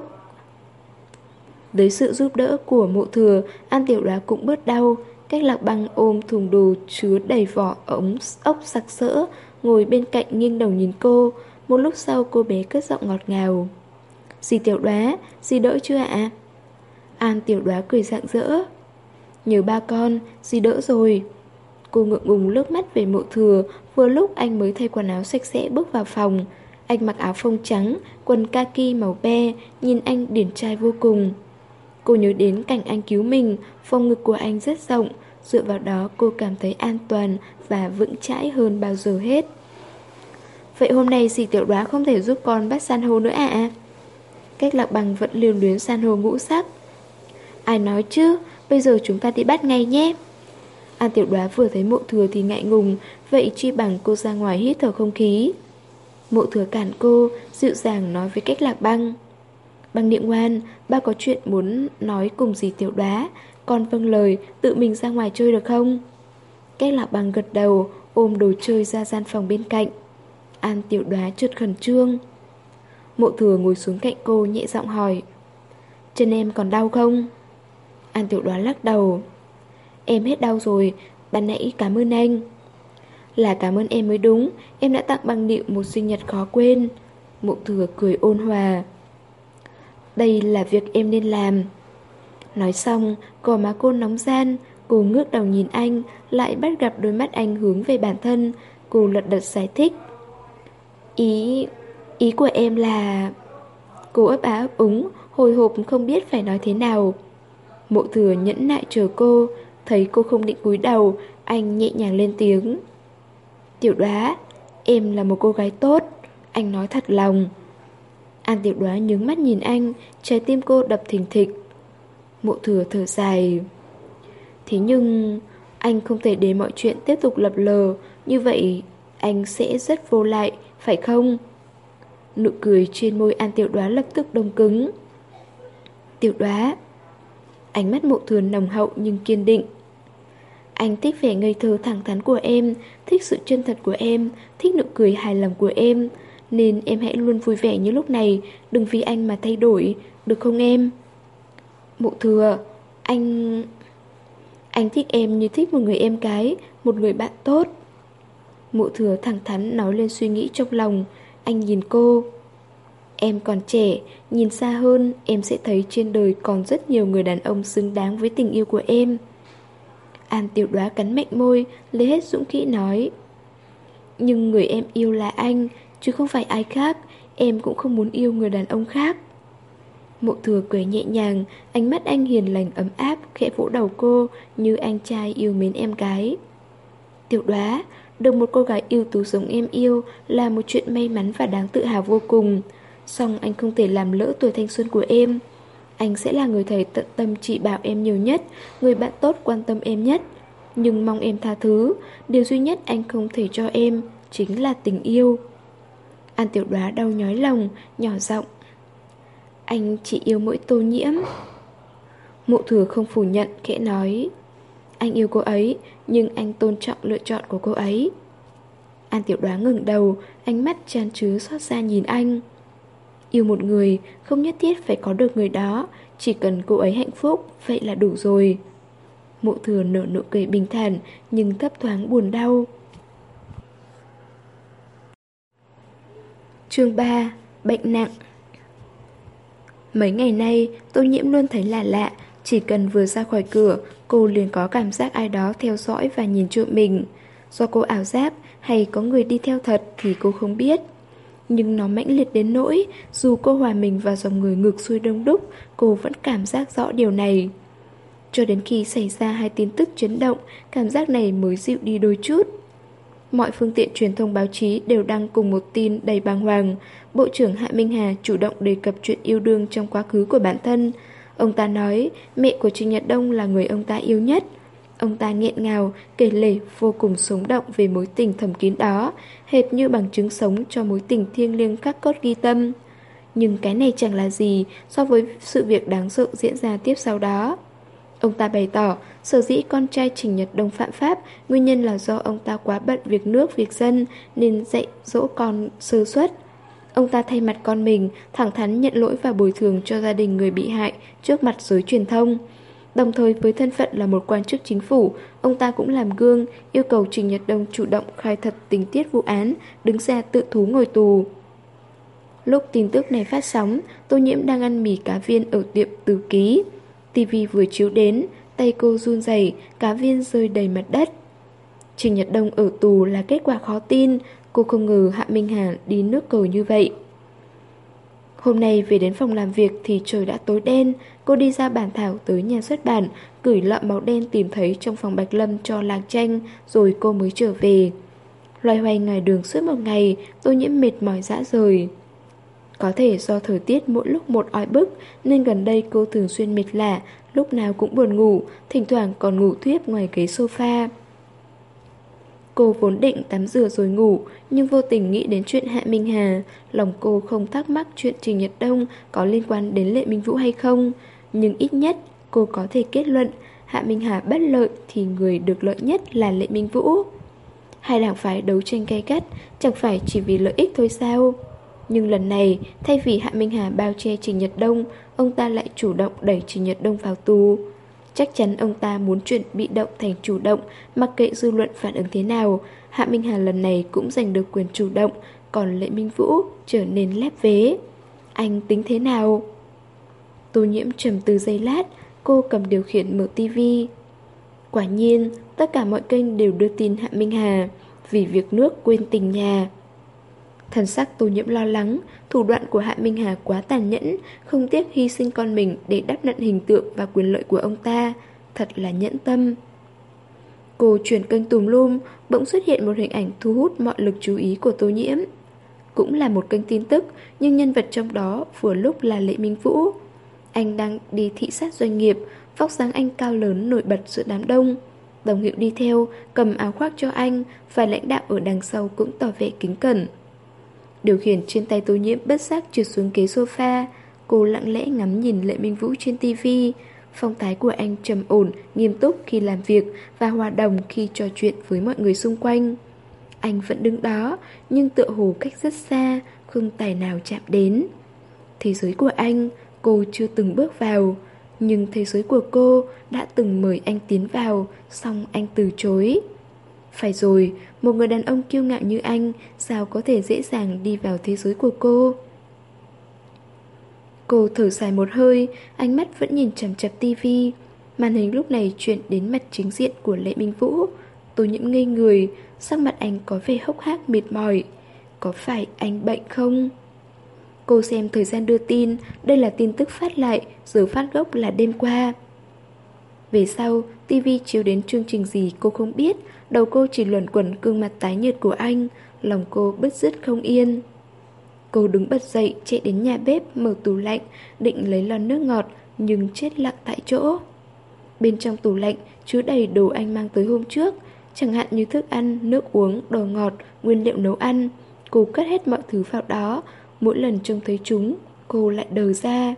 A: Dưới sự giúp đỡ của mộ thừa, An Tiểu Đoá cũng bớt đau. Cách lạc băng ôm thùng đồ chứa đầy vỏ ống ốc sặc sỡ, ngồi bên cạnh nghiêng đầu nhìn cô. Một lúc sau cô bé cất giọng ngọt ngào. Dì Tiểu Đoá, dì đỡ chưa ạ? An Tiểu Đoá cười rạng rỡ. Nhớ ba con, dì đỡ rồi. Cô ngượng ngùng lướt mắt về mộ thừa Vừa lúc anh mới thay quần áo sạch sẽ bước vào phòng Anh mặc áo phông trắng Quần kaki màu be Nhìn anh điển trai vô cùng Cô nhớ đến cảnh anh cứu mình Phòng ngực của anh rất rộng Dựa vào đó cô cảm thấy an toàn Và vững chãi hơn bao giờ hết Vậy hôm nay dì tiểu đoá không thể giúp con bắt san hô nữa à? Cách lạc bằng vẫn lưu luyến san hô ngũ sắc. Ai nói chứ, Bây giờ chúng ta đi bắt ngay nhé. An tiểu đoá vừa thấy mộ thừa thì ngại ngùng, Vậy chi bằng cô ra ngoài hít thở không khí. Mộ thừa cản cô, Dịu dàng nói với cách lạc băng. Băng niệm ngoan Ba có chuyện muốn nói cùng gì tiểu đoá, Con vâng lời, Tự mình ra ngoài chơi được không? Cách lạc băng gật đầu, Ôm đồ chơi ra gian phòng bên cạnh. An tiểu đoá trượt khẩn trương. Mộ thừa ngồi xuống cạnh cô nhẹ giọng hỏi, Chân em còn đau không? An tiểu đoán lắc đầu, Em hết đau rồi, Ban nãy cảm ơn anh. Là cảm ơn em mới đúng, Em đã tặng băng điệu một sinh nhật khó quên. Mộ thừa cười ôn hòa, Đây là việc em nên làm. Nói xong, Gò má cô nóng gian, Cô ngước đầu nhìn anh, Lại bắt gặp đôi mắt anh hướng về bản thân, Cô lật đật giải thích, Ý ý của em là... Cô ấp á úng, Hồi hộp không biết phải nói thế nào. Mộ thừa nhẫn nại chờ cô, Thấy cô không định cúi đầu, Anh nhẹ nhàng lên tiếng. Tiểu đoá, Em là một cô gái tốt, Anh nói thật lòng. An tiểu đoá nhướng mắt nhìn anh, Trái tim cô đập thình thịch. Mộ thừa thở dài. Thế nhưng, Anh không thể để mọi chuyện tiếp tục lập lờ, Như vậy Anh sẽ rất vô lại, Phải không? Nụ cười trên môi An tiểu đoá lập tức đông cứng. Tiểu đoá. Ánh mắt mộ thừa nồng hậu nhưng kiên định. Anh thích vẻ ngây thơ thẳng thắn của em, Thích sự chân thật của em, Thích nụ cười hài lòng của em, Nên em hãy luôn vui vẻ như lúc này, Đừng vì anh mà thay đổi, Được không em? Mộ thừa, Anh... Anh thích em như thích một người em cái, Một người bạn tốt. Mộ thừa thẳng thắn nói lên suy nghĩ trong lòng. Anh nhìn cô Em còn trẻ, nhìn xa hơn, em sẽ thấy trên đời còn rất nhiều người đàn ông xứng đáng với tình yêu của em. An tiểu đoá cắn mạnh môi, lấy hết dũng khí nói. Nhưng người em yêu là anh, chứ không phải ai khác, em cũng không muốn yêu người đàn ông khác. Mộ thừa cười nhẹ nhàng, ánh mắt anh hiền lành ấm áp, khẽ vỗ đầu cô như anh trai yêu mến em gái. Tiểu đoá, được một cô gái yêu tú giống em yêu là một chuyện may mắn và đáng tự hào vô cùng. song anh không thể làm lỡ tuổi thanh xuân của em. Anh sẽ là người thầy tận tâm trị bảo em nhiều nhất, Người bạn tốt quan tâm em nhất. Nhưng mong em tha thứ, Điều duy nhất anh không thể cho em Chính là tình yêu. An tiểu đoá đau nhói lòng, Nhỏ giọng, Anh chỉ yêu mỗi tô nhiễm. Mộ thừa không phủ nhận, khẽ nói anh yêu cô ấy, Nhưng anh tôn trọng lựa chọn của cô ấy. An tiểu đoá ngừng đầu, Ánh mắt tràn chứa xót xa nhìn anh. Yêu một người không nhất thiết phải có được người đó, Chỉ cần cô ấy hạnh phúc, Vậy là đủ rồi. Mộ thừa nở nụ cười bình thản, Nhưng thấp thoáng buồn đau. Chương 3 Bệnh nặng. Mấy ngày nay, tôi nhiễm luôn thấy là lạ chỉ cần vừa ra khỏi cửa, Cô liền có cảm giác ai đó theo dõi và nhìn trộm mình. Do cô ảo giác Hay có người đi theo thật Thì cô không biết. Nhưng nó mãnh liệt đến nỗi, Dù cô hòa mình vào dòng người ngược xuôi đông đúc, Cô vẫn cảm giác rõ điều này. Cho đến khi xảy ra hai tin tức chấn động, Cảm giác này mới dịu đi đôi chút. Mọi phương tiện truyền thông báo chí đều đăng cùng một tin đầy bàng hoàng. Bộ trưởng Hạ Minh Hà chủ động đề cập chuyện yêu đương trong quá khứ của bản thân. Ông ta nói mẹ của Trinh Nhật Đông là người ông ta yêu nhất Ông ta nghẹn ngào, kể lể vô cùng sống động về mối tình thầm kín đó, hệt như bằng chứng sống cho mối tình thiêng liêng khắc cốt ghi tâm. Nhưng cái này chẳng là gì so với sự việc đáng sợ diễn ra tiếp sau đó. Ông ta bày tỏ, sở dĩ con trai Trình Nhật Đông phạm pháp, nguyên nhân là do ông ta quá bận việc nước, việc dân, nên dạy dỗ con sơ suất. Ông ta thay mặt con mình, thẳng thắn nhận lỗi và bồi thường cho gia đình người bị hại trước mặt giới truyền thông. Đồng thời với thân phận là một quan chức chính phủ, ông ta cũng làm gương, yêu cầu Trình Nhật Đông chủ động khai thật tình tiết vụ án, đứng ra tự thú ngồi tù. Lúc tin tức này phát sóng, Tô Nhiễm đang ăn mì cá viên ở tiệm từ ký. TV vừa chiếu đến, tay cô run rẩy, cá viên rơi đầy mặt đất. Trình Nhật Đông ở tù là kết quả khó tin, cô không ngờ Hạ Minh Hà đi nước cờ như vậy. Hôm nay về đến phòng làm việc thì trời đã tối đen, cô đi ra bản thảo tới nhà xuất bản, gửi lọ máu đen tìm thấy trong phòng Bạch Lâm cho lạc tranh, rồi cô mới trở về. Loay hoay ngoài đường suốt một ngày, tôi nhiễm mệt mỏi dã rời. Có thể do thời tiết mỗi lúc một oi bức nên gần đây cô thường xuyên mệt lạ, lúc nào cũng buồn ngủ, thỉnh thoảng còn ngủ thiếp ngoài ghế sofa. Cô vốn định tắm rửa rồi ngủ, nhưng vô tình nghĩ đến chuyện Hạ Minh Hà. Lòng cô không thắc mắc chuyện Trình Nhật Đông có liên quan đến Lệ Minh Vũ hay không. Nhưng ít nhất, cô có thể kết luận Hạ Minh Hà bất lợi thì người được lợi nhất là Lệ Minh Vũ. Hai đảng phái đấu tranh gay gắt, chẳng phải chỉ vì lợi ích thôi sao? Nhưng lần này, thay vì Hạ Minh Hà bao che Trình Nhật Đông, ông ta lại chủ động đẩy Trình Nhật Đông vào tù. Chắc chắn ông ta muốn chuyển bị động thành chủ động, mặc kệ dư luận phản ứng thế nào. Hạ Minh Hà lần này cũng giành được quyền chủ động, còn Lệ Minh Vũ trở nên lép vế. Anh tính thế nào? Tô nhiễm trầm từ giây lát, cô cầm điều khiển mở tivi. Quả nhiên, tất cả mọi kênh đều đưa tin Hạ Minh Hà vì việc nước quên tình nhà. Thần sắc tô nhiễm lo lắng, thủ đoạn của Hạ Minh Hà quá tàn nhẫn, không tiếc hy sinh con mình để đáp nặn hình tượng và quyền lợi của ông ta. Thật là nhẫn tâm. Cô chuyển kênh tùm lum, bỗng xuất hiện một hình ảnh thu hút mọi lực chú ý của tô nhiễm. Cũng là một kênh tin tức, nhưng nhân vật trong đó vừa lúc là Lệ Minh Vũ. Anh đang đi thị sát doanh nghiệp, vóc dáng anh cao lớn nổi bật giữa đám đông. Đồng hiệu đi theo, cầm áo khoác cho anh, và lãnh đạo ở đằng sau cũng tỏ vẻ kính cẩn. Điều khiển trên tay tô nhiễm bất giác trượt xuống ghế sofa. Cô lặng lẽ ngắm nhìn Lệ Minh Vũ trên tivi Phong thái của anh trầm ổn, nghiêm túc khi làm việc Và hòa đồng khi trò chuyện với mọi người xung quanh. Anh vẫn đứng đó Nhưng tựa hồ cách rất xa Không tài nào chạm đến. Thế giới của anh Cô chưa từng bước vào Nhưng thế giới của cô đã từng mời anh tiến vào Xong anh từ chối phải rồi, một người đàn ông kiêu ngạo như anh Sao có thể dễ dàng đi vào thế giới của cô? Cô thở dài một hơi Ánh mắt vẫn nhìn chằm chặp tivi Màn hình lúc này chuyển đến mặt chính diện của Lệ Minh Vũ. Tôi nhiễm ngây người Sắc mặt anh có vẻ hốc hác mệt mỏi. Có phải anh bệnh không? Cô xem thời gian đưa tin Đây là tin tức phát lại Giờ phát gốc là đêm qua. Về sau, TV chiếu đến chương trình gì cô không biết Đầu cô chỉ luẩn quẩn gương mặt tái nhợt của anh Lòng cô bứt rứt không yên. Cô đứng bật dậy chạy đến nhà bếp mở tủ lạnh Định lấy lon nước ngọt Nhưng chết lặng tại chỗ. Bên trong tủ lạnh chứa đầy đồ anh mang tới hôm trước. Chẳng hạn như thức ăn, nước uống, đồ ngọt, nguyên liệu nấu ăn. Cô cất hết mọi thứ vào đó. Mỗi lần trông thấy chúng Cô lại đờ ra.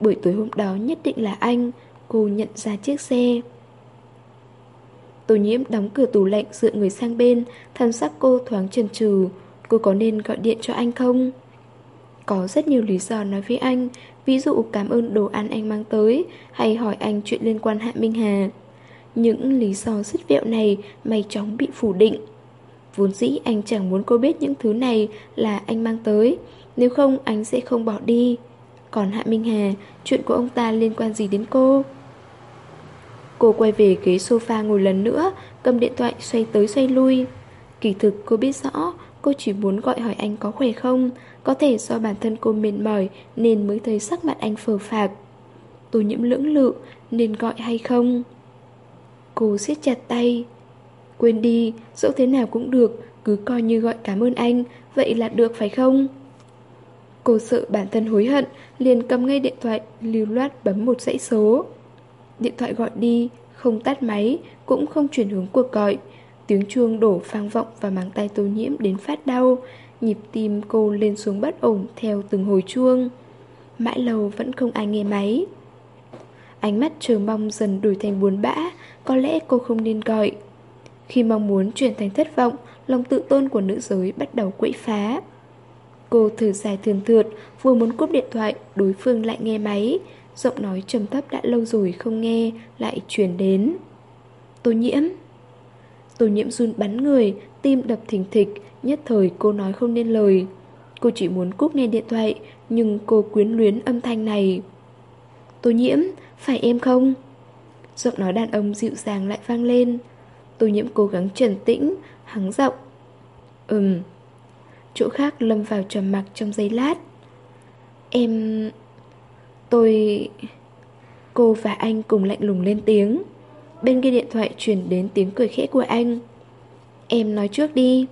A: Buổi tối hôm đó nhất định là anh. Cô nhận ra chiếc xe. Tô nhiễm đóng cửa tủ lạnh dựa người sang bên Thân sắc cô thoáng chần chừ. Cô có nên gọi điện cho anh không? Có rất nhiều lý do nói với anh. Ví dụ cảm ơn đồ ăn anh mang tới, Hay hỏi anh chuyện liên quan Hạ Minh Hà. Những lý do dứt vẹo này May chóng bị phủ định. Vốn dĩ anh chẳng muốn cô biết những thứ này Là anh mang tới. Nếu không, anh sẽ không bỏ đi. Còn Hạ Minh Hà, Chuyện của ông ta liên quan gì đến cô? Cô quay về ghế sofa ngồi lần nữa Cầm điện thoại xoay tới xoay lui. Kỳ thực cô biết rõ Cô chỉ muốn gọi hỏi anh có khỏe không. Có thể do bản thân cô mệt mỏi Nên mới thấy sắc mặt anh phờ phạc. Tô nhiễm lưỡng lự Nên gọi hay không? Cô siết chặt tay. Quên đi, dẫu thế nào cũng được Cứ coi như gọi cảm ơn anh Vậy là được phải không? Cô sợ bản thân hối hận Liền cầm ngay điện thoại lưu loát bấm một dãy số. Điện thoại gọi đi, không tắt máy, cũng không chuyển hướng cuộc gọi. Tiếng chuông đổ phang vọng và màng tay tô nhiễm đến phát đau. Nhịp tim cô lên xuống bất ổn theo từng hồi chuông. Mãi lâu vẫn không ai nghe máy. Ánh mắt chờ mong dần đổi thành buồn bã, có lẽ cô không nên gọi. Khi mong muốn chuyển thành thất vọng, lòng tự tôn của nữ giới bắt đầu quậy phá. Cô thử dài thường thượt, vừa muốn cúp điện thoại, đối phương lại nghe máy. Giọng nói trầm thấp đã lâu rồi không nghe Lại truyền đến Tô nhiễm Tô nhiễm run bắn người Tim đập thình thịch Nhất thời cô nói không nên lời Cô chỉ muốn cúp nghe điện thoại Nhưng cô quyến luyến âm thanh này Tô nhiễm Phải em không Giọng nói đàn ông dịu dàng lại vang lên Tô nhiễm cố gắng trần tĩnh, hắng giọng. Ừm. Chỗ khác lâm vào trầm mặc trong giây lát. Em... Tôi... Cô và anh cùng lạnh lùng lên tiếng. Bên kia điện thoại truyền đến tiếng cười khẽ của anh. Em nói trước đi.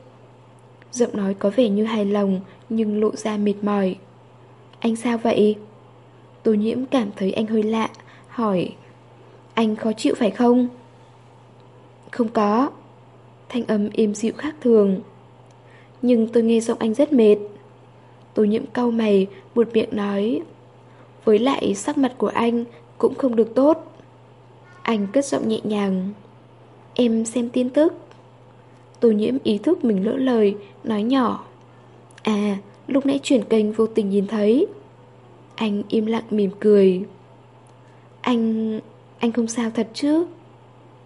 A: Giọng nói có vẻ như hài lòng nhưng lộ ra mệt mỏi. Anh sao vậy? Tô nhiễm cảm thấy anh hơi lạ, hỏi Anh khó chịu phải không? Không có Thanh âm êm dịu khác thường Nhưng tôi nghe giọng anh rất mệt Tô nhiễm cau mày Buột miệng nói với lại sắc mặt của anh Cũng không được tốt. Anh cất giọng nhẹ nhàng. Em xem tin tức. Tô nhiễm ý thức mình lỡ lời, Nói nhỏ. À lúc nãy chuyển kênh vô tình nhìn thấy. Anh im lặng mỉm cười. Anh... anh không sao thật chứ?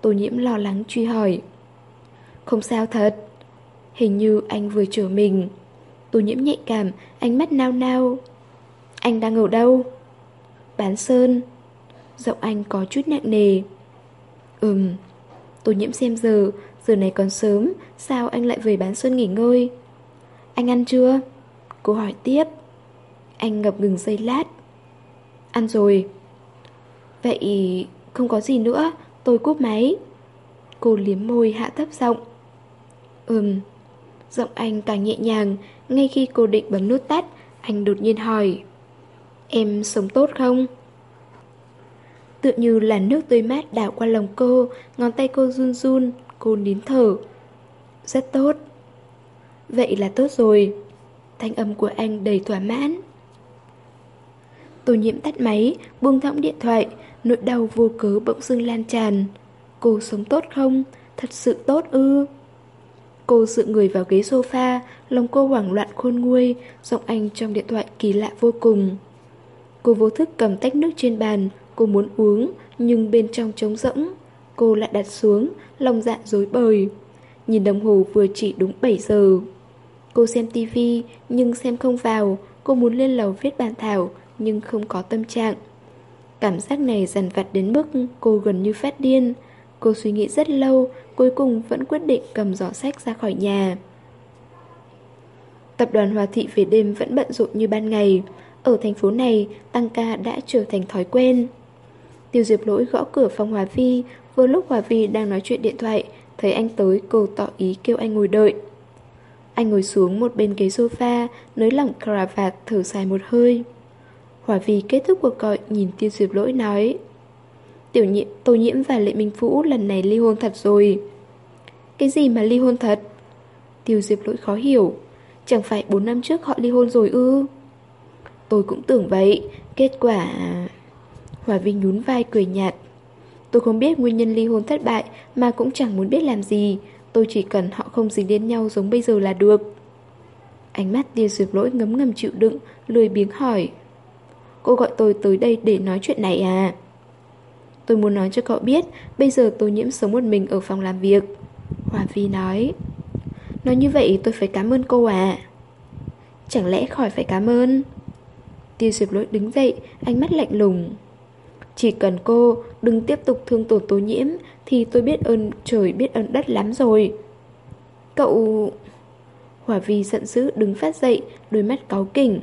A: Tô nhiễm lo lắng truy hỏi. Không sao thật. Hình như anh vừa trở mình. Tô nhiễm nhạy cảm, Ánh mắt nao nao. Anh đang ở đâu? Bán sơn. Giọng anh có chút nặng nề. Ừm Tô nhiễm xem giờ Giờ này còn sớm, Sao anh lại về bán sơn nghỉ ngơi? Anh ăn chưa? Cô hỏi tiếp. Anh ngập ngừng giây lát. Ăn rồi. Vậy không có gì nữa, Tôi cúp máy. Cô liếm môi hạ thấp giọng. Ừm, Giọng anh càng nhẹ nhàng, Ngay khi cô định bấm nút tắt, Anh đột nhiên hỏi. Em sống tốt không? Tựa như là nước tươi mát đảo qua lòng cô, Ngón tay cô run run, Cô nín thở Rất tốt Vậy là tốt rồi Thanh âm của anh đầy thỏa mãn Tô nhiễm tắt máy, Buông thõng điện thoại, Nỗi đau vô cớ bỗng dưng lan tràn Cô sống tốt không? Thật sự tốt ư? Cô dựa người vào ghế sofa, Lòng cô hoảng loạn khôn nguôi, Giọng anh trong điện thoại kỳ lạ vô cùng Cô vô thức cầm tách nước trên bàn Cô muốn uống Nhưng bên trong trống rỗng Cô lại đặt xuống Lòng dạ dối bời Nhìn đồng hồ vừa chỉ đúng 7 giờ Cô xem tivi Nhưng xem không vào Cô muốn lên lầu viết bàn thảo Nhưng không có tâm trạng Cảm giác này dần vặt đến mức cô gần như phát điên. Cô suy nghĩ rất lâu, cuối cùng vẫn quyết định cầm giỏ sách ra khỏi nhà. Tập đoàn Hòa Thị về đêm vẫn bận rộn như ban ngày. Ở thành phố này, tăng ca đã trở thành thói quen. Tiêu Diệp Lỗi gõ cửa phòng Hòa Vi, vừa lúc Hòa Vi đang nói chuyện điện thoại, thấy anh tới cô tỏ ý kêu anh ngồi đợi. Anh ngồi xuống một bên ghế sofa, nới lỏng cravat thở dài một hơi. Hòa Vi kết thúc cuộc gọi nhìn tiêu diệp lỗi nói Tiểu nhiễm Tô Nhiễm và Lệ Minh Vũ lần này ly hôn thật rồi Cái gì mà ly hôn thật? Tiêu diệp lỗi khó hiểu Chẳng phải 4 năm trước họ ly hôn rồi ư? Tôi cũng tưởng vậy. Kết quả... Hòa vinh nhún vai cười nhạt. Tôi không biết nguyên nhân ly hôn thất bại, Mà cũng chẳng muốn biết làm gì. Tôi chỉ cần họ không dính đến nhau giống bây giờ là được. Ánh mắt tiêu duyệt lỗi ngấm ngầm chịu đựng, Lười biếng hỏi. Cô gọi tôi tới đây để nói chuyện này à? Tôi muốn nói cho cậu biết, Bây giờ tôi nhiễm sống một mình ở phòng làm việc. Hòa Vi nói. Nói như vậy tôi phải cảm ơn cô à? Chẳng lẽ khỏi phải cảm ơn? Tiêu diệp lỗi đứng dậy, Ánh mắt lạnh lùng. Chỉ cần cô đừng tiếp tục thương tổn tố nhiễm, Thì tôi biết ơn trời, biết ơn đất lắm rồi. Cậu... hỏa Vi giận dữ đứng phát dậy, Đôi mắt cáu kỉnh.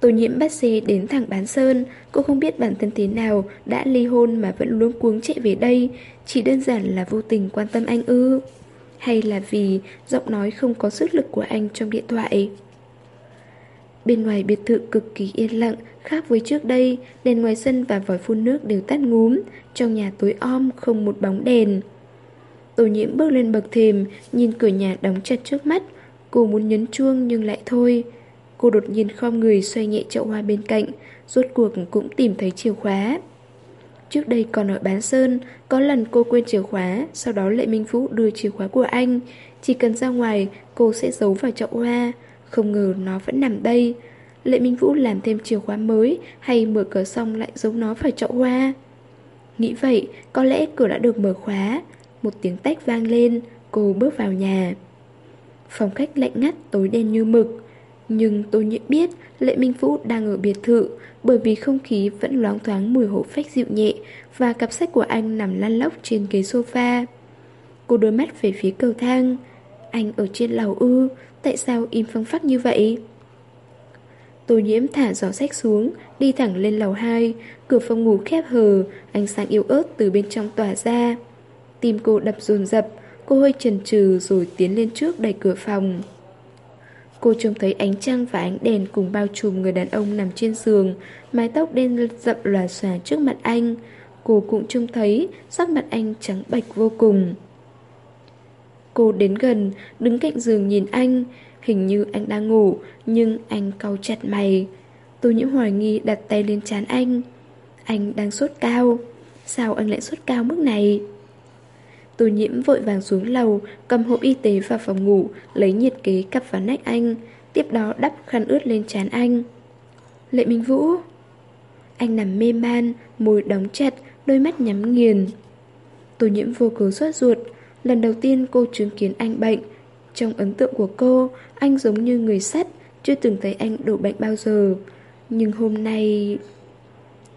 A: Tô nhiễm bắt xe đến thẳng bán sơn, Cô không biết bản thân thế nào Đã ly hôn mà vẫn luống cuống chạy về đây, Chỉ đơn giản là vô tình quan tâm anh ư. Hay là vì giọng nói không có sức lực của anh trong điện thoại? Bên ngoài biệt thự cực kỳ yên lặng, Khác với trước đây Đèn ngoài sân và vòi phun nước đều tắt ngúm, Trong nhà tối om không một bóng đèn. Tô nhiễm bước lên bậc thềm, Nhìn cửa nhà đóng chặt trước mắt. Cô muốn nhấn chuông nhưng lại thôi. Cô đột nhiên khom người xoay nhẹ chậu hoa bên cạnh, Rốt cuộc cũng tìm thấy chìa khóa. Trước đây còn ở bán sơn, Có lần cô quên chìa khóa, Sau đó Lệ Minh Phú đưa chìa khóa của anh. Chỉ cần ra ngoài, cô sẽ giấu vào chậu hoa. Không ngờ nó vẫn nằm đây. Lệ Minh Vũ làm thêm chìa khóa mới Hay mở cửa xong lại giấu nó vào chậu hoa? Nghĩ vậy Có lẽ cửa đã được mở khóa. Một tiếng tách vang lên Cô bước vào nhà. Phòng khách lạnh ngắt tối đen như mực. Nhưng tôi nhận biết Lệ Minh Vũ đang ở biệt thự bởi vì không khí vẫn loáng thoáng mùi hổ phách dịu nhẹ và cặp sách của anh nằm lăn lóc trên ghế sofa. Cô đôi mắt về phía cầu thang. Anh ở trên lầu ư, tại sao im phăng phắc như vậy? Tô nhiễm thả giỏ sách xuống, đi thẳng lên lầu 2, cửa phòng ngủ khép hờ, ánh sáng yếu ớt từ bên trong tỏa ra. Tim cô đập dồn dập, cô hơi chần chừ rồi tiến lên trước đẩy cửa phòng. Cô trông thấy ánh trăng và ánh đèn cùng bao trùm người đàn ông nằm trên giường, mái tóc đen rậm lòa xòa trước mặt anh. Cô cũng trông thấy sắc mặt anh trắng bạch vô cùng. Cô đến gần, đứng cạnh giường nhìn anh, hình như anh đang ngủ, nhưng anh cau chặt mày. Tô nhiễm hoài nghi đặt tay lên trán anh. Anh đang sốt cao. Sao anh lại sốt cao mức này? Tô nhiễm vội vàng xuống lầu, cầm hộp y tế vào phòng ngủ, lấy nhiệt kế cặp vào nách anh, tiếp đó đắp khăn ướt lên trán anh. Lệ Minh Vũ Anh nằm mê man, môi đóng chặt, đôi mắt nhắm nghiền. Tô nhiễm vô cớ sốt ruột, lần đầu tiên cô chứng kiến anh bệnh. Trong ấn tượng của cô, anh giống như người sắt, chưa từng thấy anh đổ bệnh bao giờ. Nhưng hôm nay...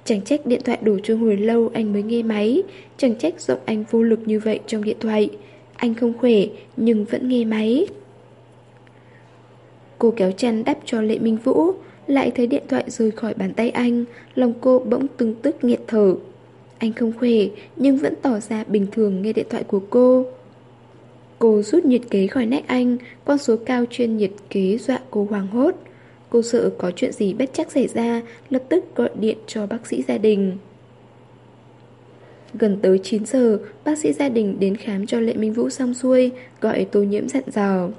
A: Chẳng trách điện thoại đổ chuông hồi lâu anh mới nghe máy. Chẳng trách giọng anh vô lực như vậy trong điện thoại. Anh không khỏe nhưng vẫn nghe máy. Cô kéo chăn đắp cho Lệ Minh Vũ Lại thấy điện thoại rời khỏi bàn tay anh. Lòng cô bỗng từng tức nghẹt thở. Anh không khỏe nhưng vẫn tỏ ra bình thường nghe điện thoại của cô Cô rút nhiệt kế khỏi nách anh Con số cao trên nhiệt kế dọa cô hoàng hốt Cô sợ có chuyện gì bất chắc xảy ra, lập tức gọi điện cho bác sĩ gia đình. Gần tới 9 giờ, bác sĩ gia đình đến khám cho Lệ Minh Vũ xong xuôi, gọi tô nhiễm dặn dò.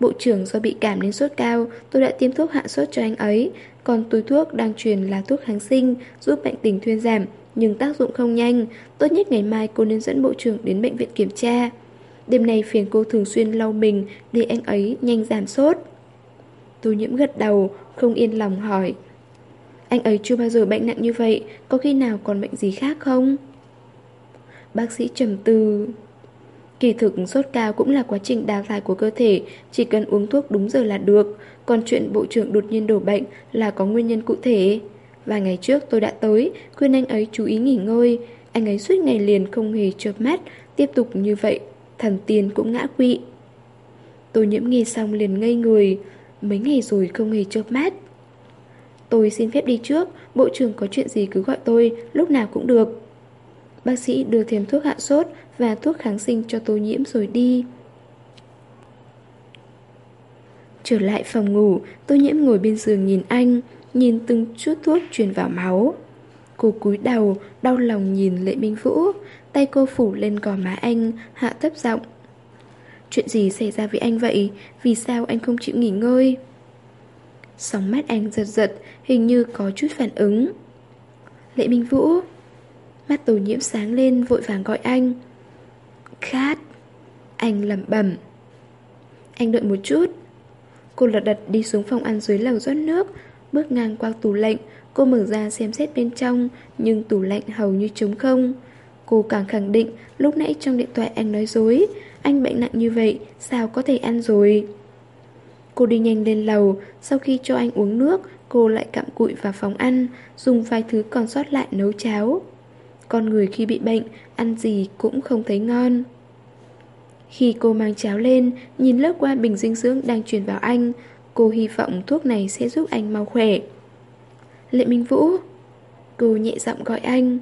A: Bộ trưởng do bị cảm nên sốt cao, tôi đã tiêm thuốc hạ sốt cho anh ấy, còn túi thuốc đang truyền là thuốc kháng sinh, giúp bệnh tình thuyên giảm, nhưng tác dụng không nhanh. Tốt nhất ngày mai cô nên dẫn bộ trưởng đến bệnh viện kiểm tra. Đêm nay phiền cô thường xuyên lau mình để anh ấy nhanh giảm sốt. Tô nhiễm gật đầu, không yên lòng hỏi. Anh ấy chưa bao giờ bệnh nặng như vậy, có khi nào còn bệnh gì khác không? Bác sĩ trầm tư. Kỳ thực sốt cao cũng là quá trình đào thải của cơ thể, chỉ cần uống thuốc đúng giờ là được. Còn chuyện bộ trưởng đột nhiên đổ bệnh là có nguyên nhân cụ thể. Vài ngày trước tôi đã tới, khuyên anh ấy chú ý nghỉ ngơi. Anh ấy suốt ngày liền không hề chợp mắt, tiếp tục như vậy, thần tiên cũng ngã quỵ. Tôi nhiễm nghe xong liền ngây người, Mấy ngày rồi không hề chớp mắt. Tôi xin phép đi trước Bộ trưởng có chuyện gì cứ gọi tôi Lúc nào cũng được. Bác sĩ đưa thêm thuốc hạ sốt Và thuốc kháng sinh cho tôi nhiễm rồi đi. Trở lại phòng ngủ tôi nhiễm ngồi bên giường nhìn anh. Nhìn từng chút thuốc truyền vào máu. Cô cúi đầu Đau lòng nhìn Lệ Minh Vũ. Tay cô phủ lên gò má anh Hạ thấp giọng. Chuyện gì xảy ra với anh vậy? Vì sao anh không chịu nghỉ ngơi? Sóng mắt anh giật giật, hình như có chút phản ứng. Lệ Minh Vũ. Mắt tổ nhiễm sáng lên vội vàng gọi anh. Khát. Anh lẩm bẩm. Anh đợi một chút. Cô lật đật đi xuống phòng ăn dưới lầu rót nước Bước ngang qua tủ lạnh Cô mở ra xem xét bên trong Nhưng tủ lạnh hầu như trống không Cô càng khẳng định lúc nãy trong điện thoại anh nói dối anh bệnh nặng như vậy, sao có thể ăn rồi? Cô đi nhanh lên lầu, sau khi cho anh uống nước, cô lại cặm cụi vào phòng ăn, dùng vài thứ còn sót lại nấu cháo. Con người khi bị bệnh, ăn gì cũng không thấy ngon. Khi cô mang cháo lên, nhìn lướt qua bình dinh dưỡng đang truyền vào anh, cô hy vọng thuốc này sẽ giúp anh mau khỏe. Lệ Minh Vũ Cô nhẹ giọng gọi anh.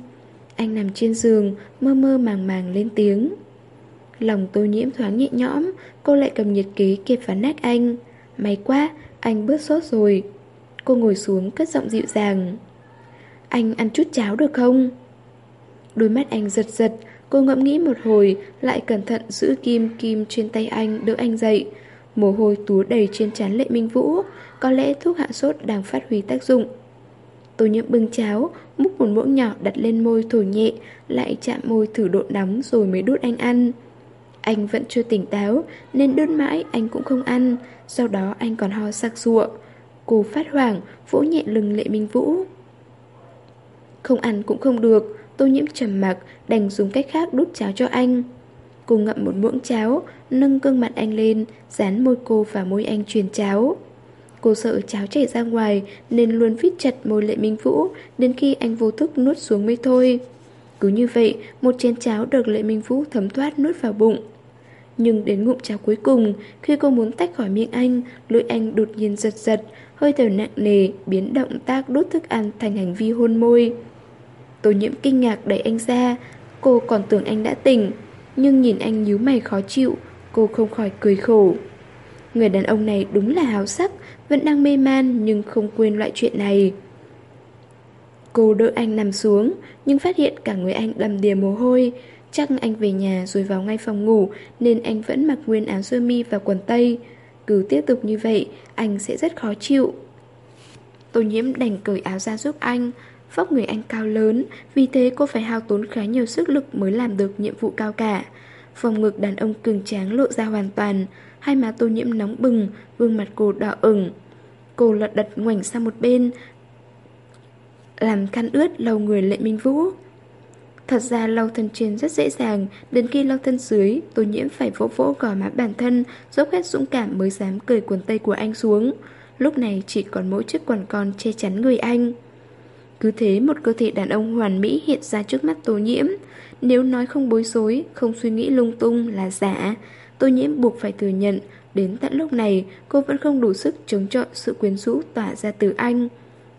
A: Anh nằm trên giường, mơ mơ màng màng lên tiếng. Lòng tô nhiễm thoáng nhẹ nhõm Cô lại cầm nhiệt kế kẹp vào nách anh. May quá, anh bớt sốt rồi. Cô ngồi xuống cất giọng dịu dàng. Anh ăn chút cháo được không? Đôi mắt anh giật giật Cô ngẫm nghĩ một hồi Lại cẩn thận giữ kim kim trên tay anh Đỡ anh dậy. Mồ hôi túa đầy trên trán lệ minh vũ, Có lẽ thuốc hạ sốt đang phát huy tác dụng. Tô nhiễm bưng cháo, Múc một muỗng nhỏ đặt lên môi thổi nhẹ, Lại chạm môi thử độ nóng rồi mới đút anh ăn. Anh vẫn chưa tỉnh táo, Nên đơn mãi anh cũng không ăn, Sau đó anh còn ho sặc sụa. Cô phát hoảng, Vỗ nhẹ lưng Lệ Minh Vũ. Không ăn cũng không được, Tô nhiễm trầm mặc, Đành dùng cách khác đút cháo cho anh. Cô ngậm một muỗng cháo Nâng gương mặt anh lên Dán môi cô và môi anh truyền cháo Cô sợ cháo chảy ra ngoài nên luôn vít chặt môi Lệ Minh Vũ đến khi anh vô thức nuốt xuống mới thôi. Cứ như vậy, một chén cháo được Lệ Minh Vũ thấm thoát nuốt vào bụng. Nhưng đến ngụm cháo cuối cùng, khi cô muốn tách khỏi miệng anh, lưỡi anh đột nhiên giật giật, hơi thở nặng nề, biến động tác đốt thức ăn thành hành vi hôn môi. Tô nhiễm kinh ngạc đẩy anh ra, cô còn tưởng anh đã tỉnh, nhưng nhìn anh nhíu mày khó chịu, cô không khỏi cười khổ. Người đàn ông này đúng là háo sắc, vẫn đang mê man nhưng không quên loại chuyện này. Cô đỡ anh nằm xuống, nhưng phát hiện cả người anh đầm đìa mồ hôi. Chắc anh về nhà rồi vào ngay phòng ngủ nên anh vẫn mặc nguyên áo sơ mi và quần tây. Cứ tiếp tục như vậy, anh sẽ rất khó chịu. Tô nhiễm đành cởi áo ra giúp anh. Vóc người anh cao lớn, vì thế cô phải hao tốn khá nhiều sức lực mới làm được nhiệm vụ cao cả. Phòng ngực đàn ông cường tráng lộ ra hoàn toàn, hai má tô nhiễm nóng bừng, gương mặt cô đỏ ửng. Cô lật đật ngoảnh sang một bên, làm khăn ướt lau người Lệ Minh Vũ. Thật ra lau thân trên rất dễ dàng, đến khi lau thân dưới, tô nhiễm phải vỗ vỗ gò má bản thân, dốc hết dũng cảm mới dám cởi quần tây của anh xuống. Lúc này chỉ còn mỗi chiếc quần con che chắn người anh. Cứ thế một cơ thể đàn ông hoàn mỹ hiện ra trước mắt tô nhiễm. Nếu nói không bối rối, không suy nghĩ lung tung là giả, tô nhiễm buộc phải thừa nhận, đến tận lúc này cô vẫn không đủ sức chống chọi sự quyến rũ tỏa ra từ anh.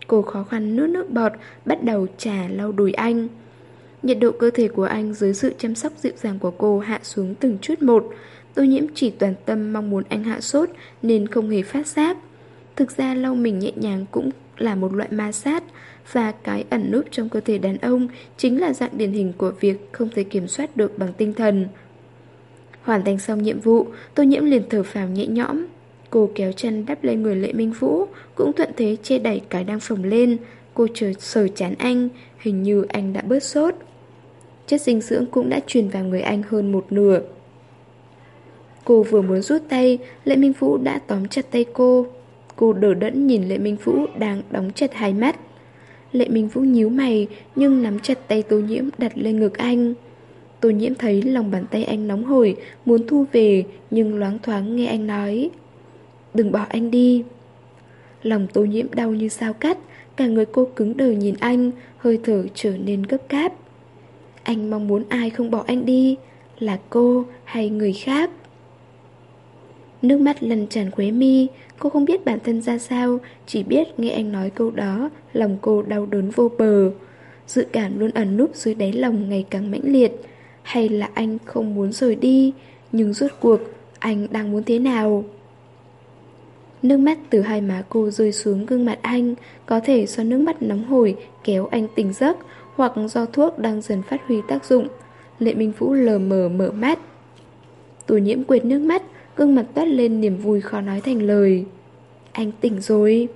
A: Cô khó khăn nuốt nước bọt, bắt đầu trà lau đùi anh. Nhiệt độ cơ thể của anh dưới sự chăm sóc dịu dàng của cô hạ xuống từng chút một. Tô nhiễm chỉ toàn tâm mong muốn anh hạ sốt nên không hề phát giác. Thực ra lau mình nhẹ nhàng cũng là một loại ma sát và cái ẩn núp trong cơ thể đàn ông chính là dạng điển hình của việc không thể kiểm soát được bằng tinh thần. Hoàn thành xong nhiệm vụ, tô nhiễm liền thở phào nhẹ nhõm. Cô kéo chân đắp lên người Lệ Minh Vũ, cũng thuận thế che đẩy cái đang phồng lên. Cô chờ sờ chán anh, hình như anh đã bớt sốt. Chất dinh dưỡng cũng đã truyền vào người anh hơn một nửa. Cô vừa muốn rút tay, Lệ Minh Vũ đã tóm chặt tay cô. Cô đỡ đẫn nhìn Lệ Minh Vũ đang đóng chặt hai mắt. Lệ Minh Vũ nhíu mày nhưng nắm chặt tay Tô Nhiễm đặt lên ngực anh. Tô Nhiễm thấy lòng bàn tay anh nóng hổi, muốn thu về nhưng loáng thoáng nghe anh nói. Đừng bỏ anh đi. Lòng Tô Nhiễm đau như sao cắt, cả người cô cứng đờ nhìn anh, hơi thở trở nên gấp gáp. Anh mong muốn ai không bỏ anh đi, là cô hay người khác? Nước mắt lăn tràn khóe mi, cô không biết bản thân ra sao, chỉ biết nghe anh nói câu đó, lòng cô đau đớn vô bờ. Dự cảm luôn ẩn núp dưới đáy lòng ngày càng mãnh liệt. Hay là anh không muốn rời đi, nhưng rốt cuộc anh đang muốn thế nào? Nước mắt từ hai má cô rơi xuống gương mặt anh, có thể do nước mắt nóng hổi kéo anh tỉnh giấc, hoặc do thuốc đang dần phát huy tác dụng. Lệ Minh Vũ lờ mờ mở mắt. Tô nhiễm quệt nước mắt, gương mặt toát lên niềm vui khó nói thành lời. Anh tỉnh rồi.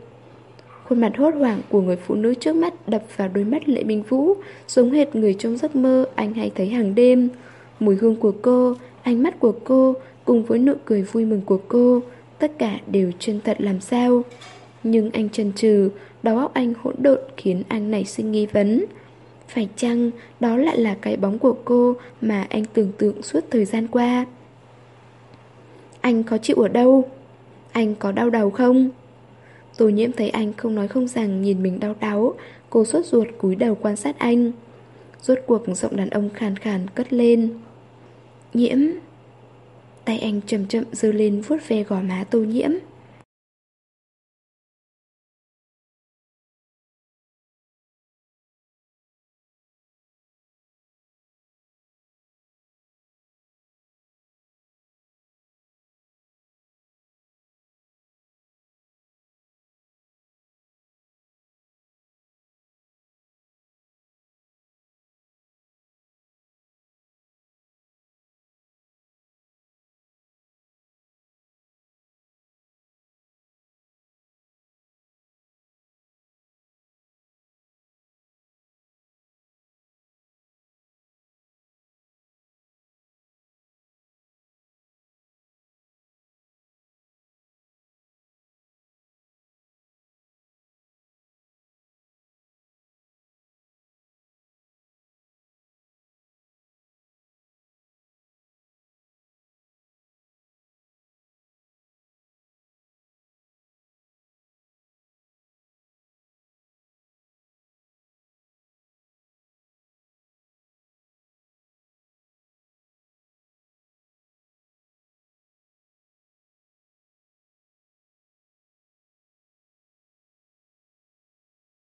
A: Khuôn mặt hốt hoảng của người phụ nữ trước mắt đập vào đôi mắt Lệ Minh Vũ, giống hệt người trong giấc mơ anh hay thấy hàng đêm. Mùi hương của cô, ánh mắt của cô, cùng với nụ cười vui mừng của cô, tất cả đều chân thật làm sao. Nhưng anh chần chừ, đầu óc anh hỗn độn khiến anh nảy sinh nghi vấn. Phải chăng đó lại là cái bóng của cô mà anh tưởng tượng suốt thời gian qua? Anh có chịu ở đâu? Anh có đau đầu không? Tô nhiễm thấy anh không nói không rằng nhìn mình đau đáu, Cô sốt ruột cúi đầu quan sát anh Rốt cuộc giọng đàn ông khàn khàn cất lên Nhiễm Tay anh chậm chậm dơ lên vuốt ve gò má tô nhiễm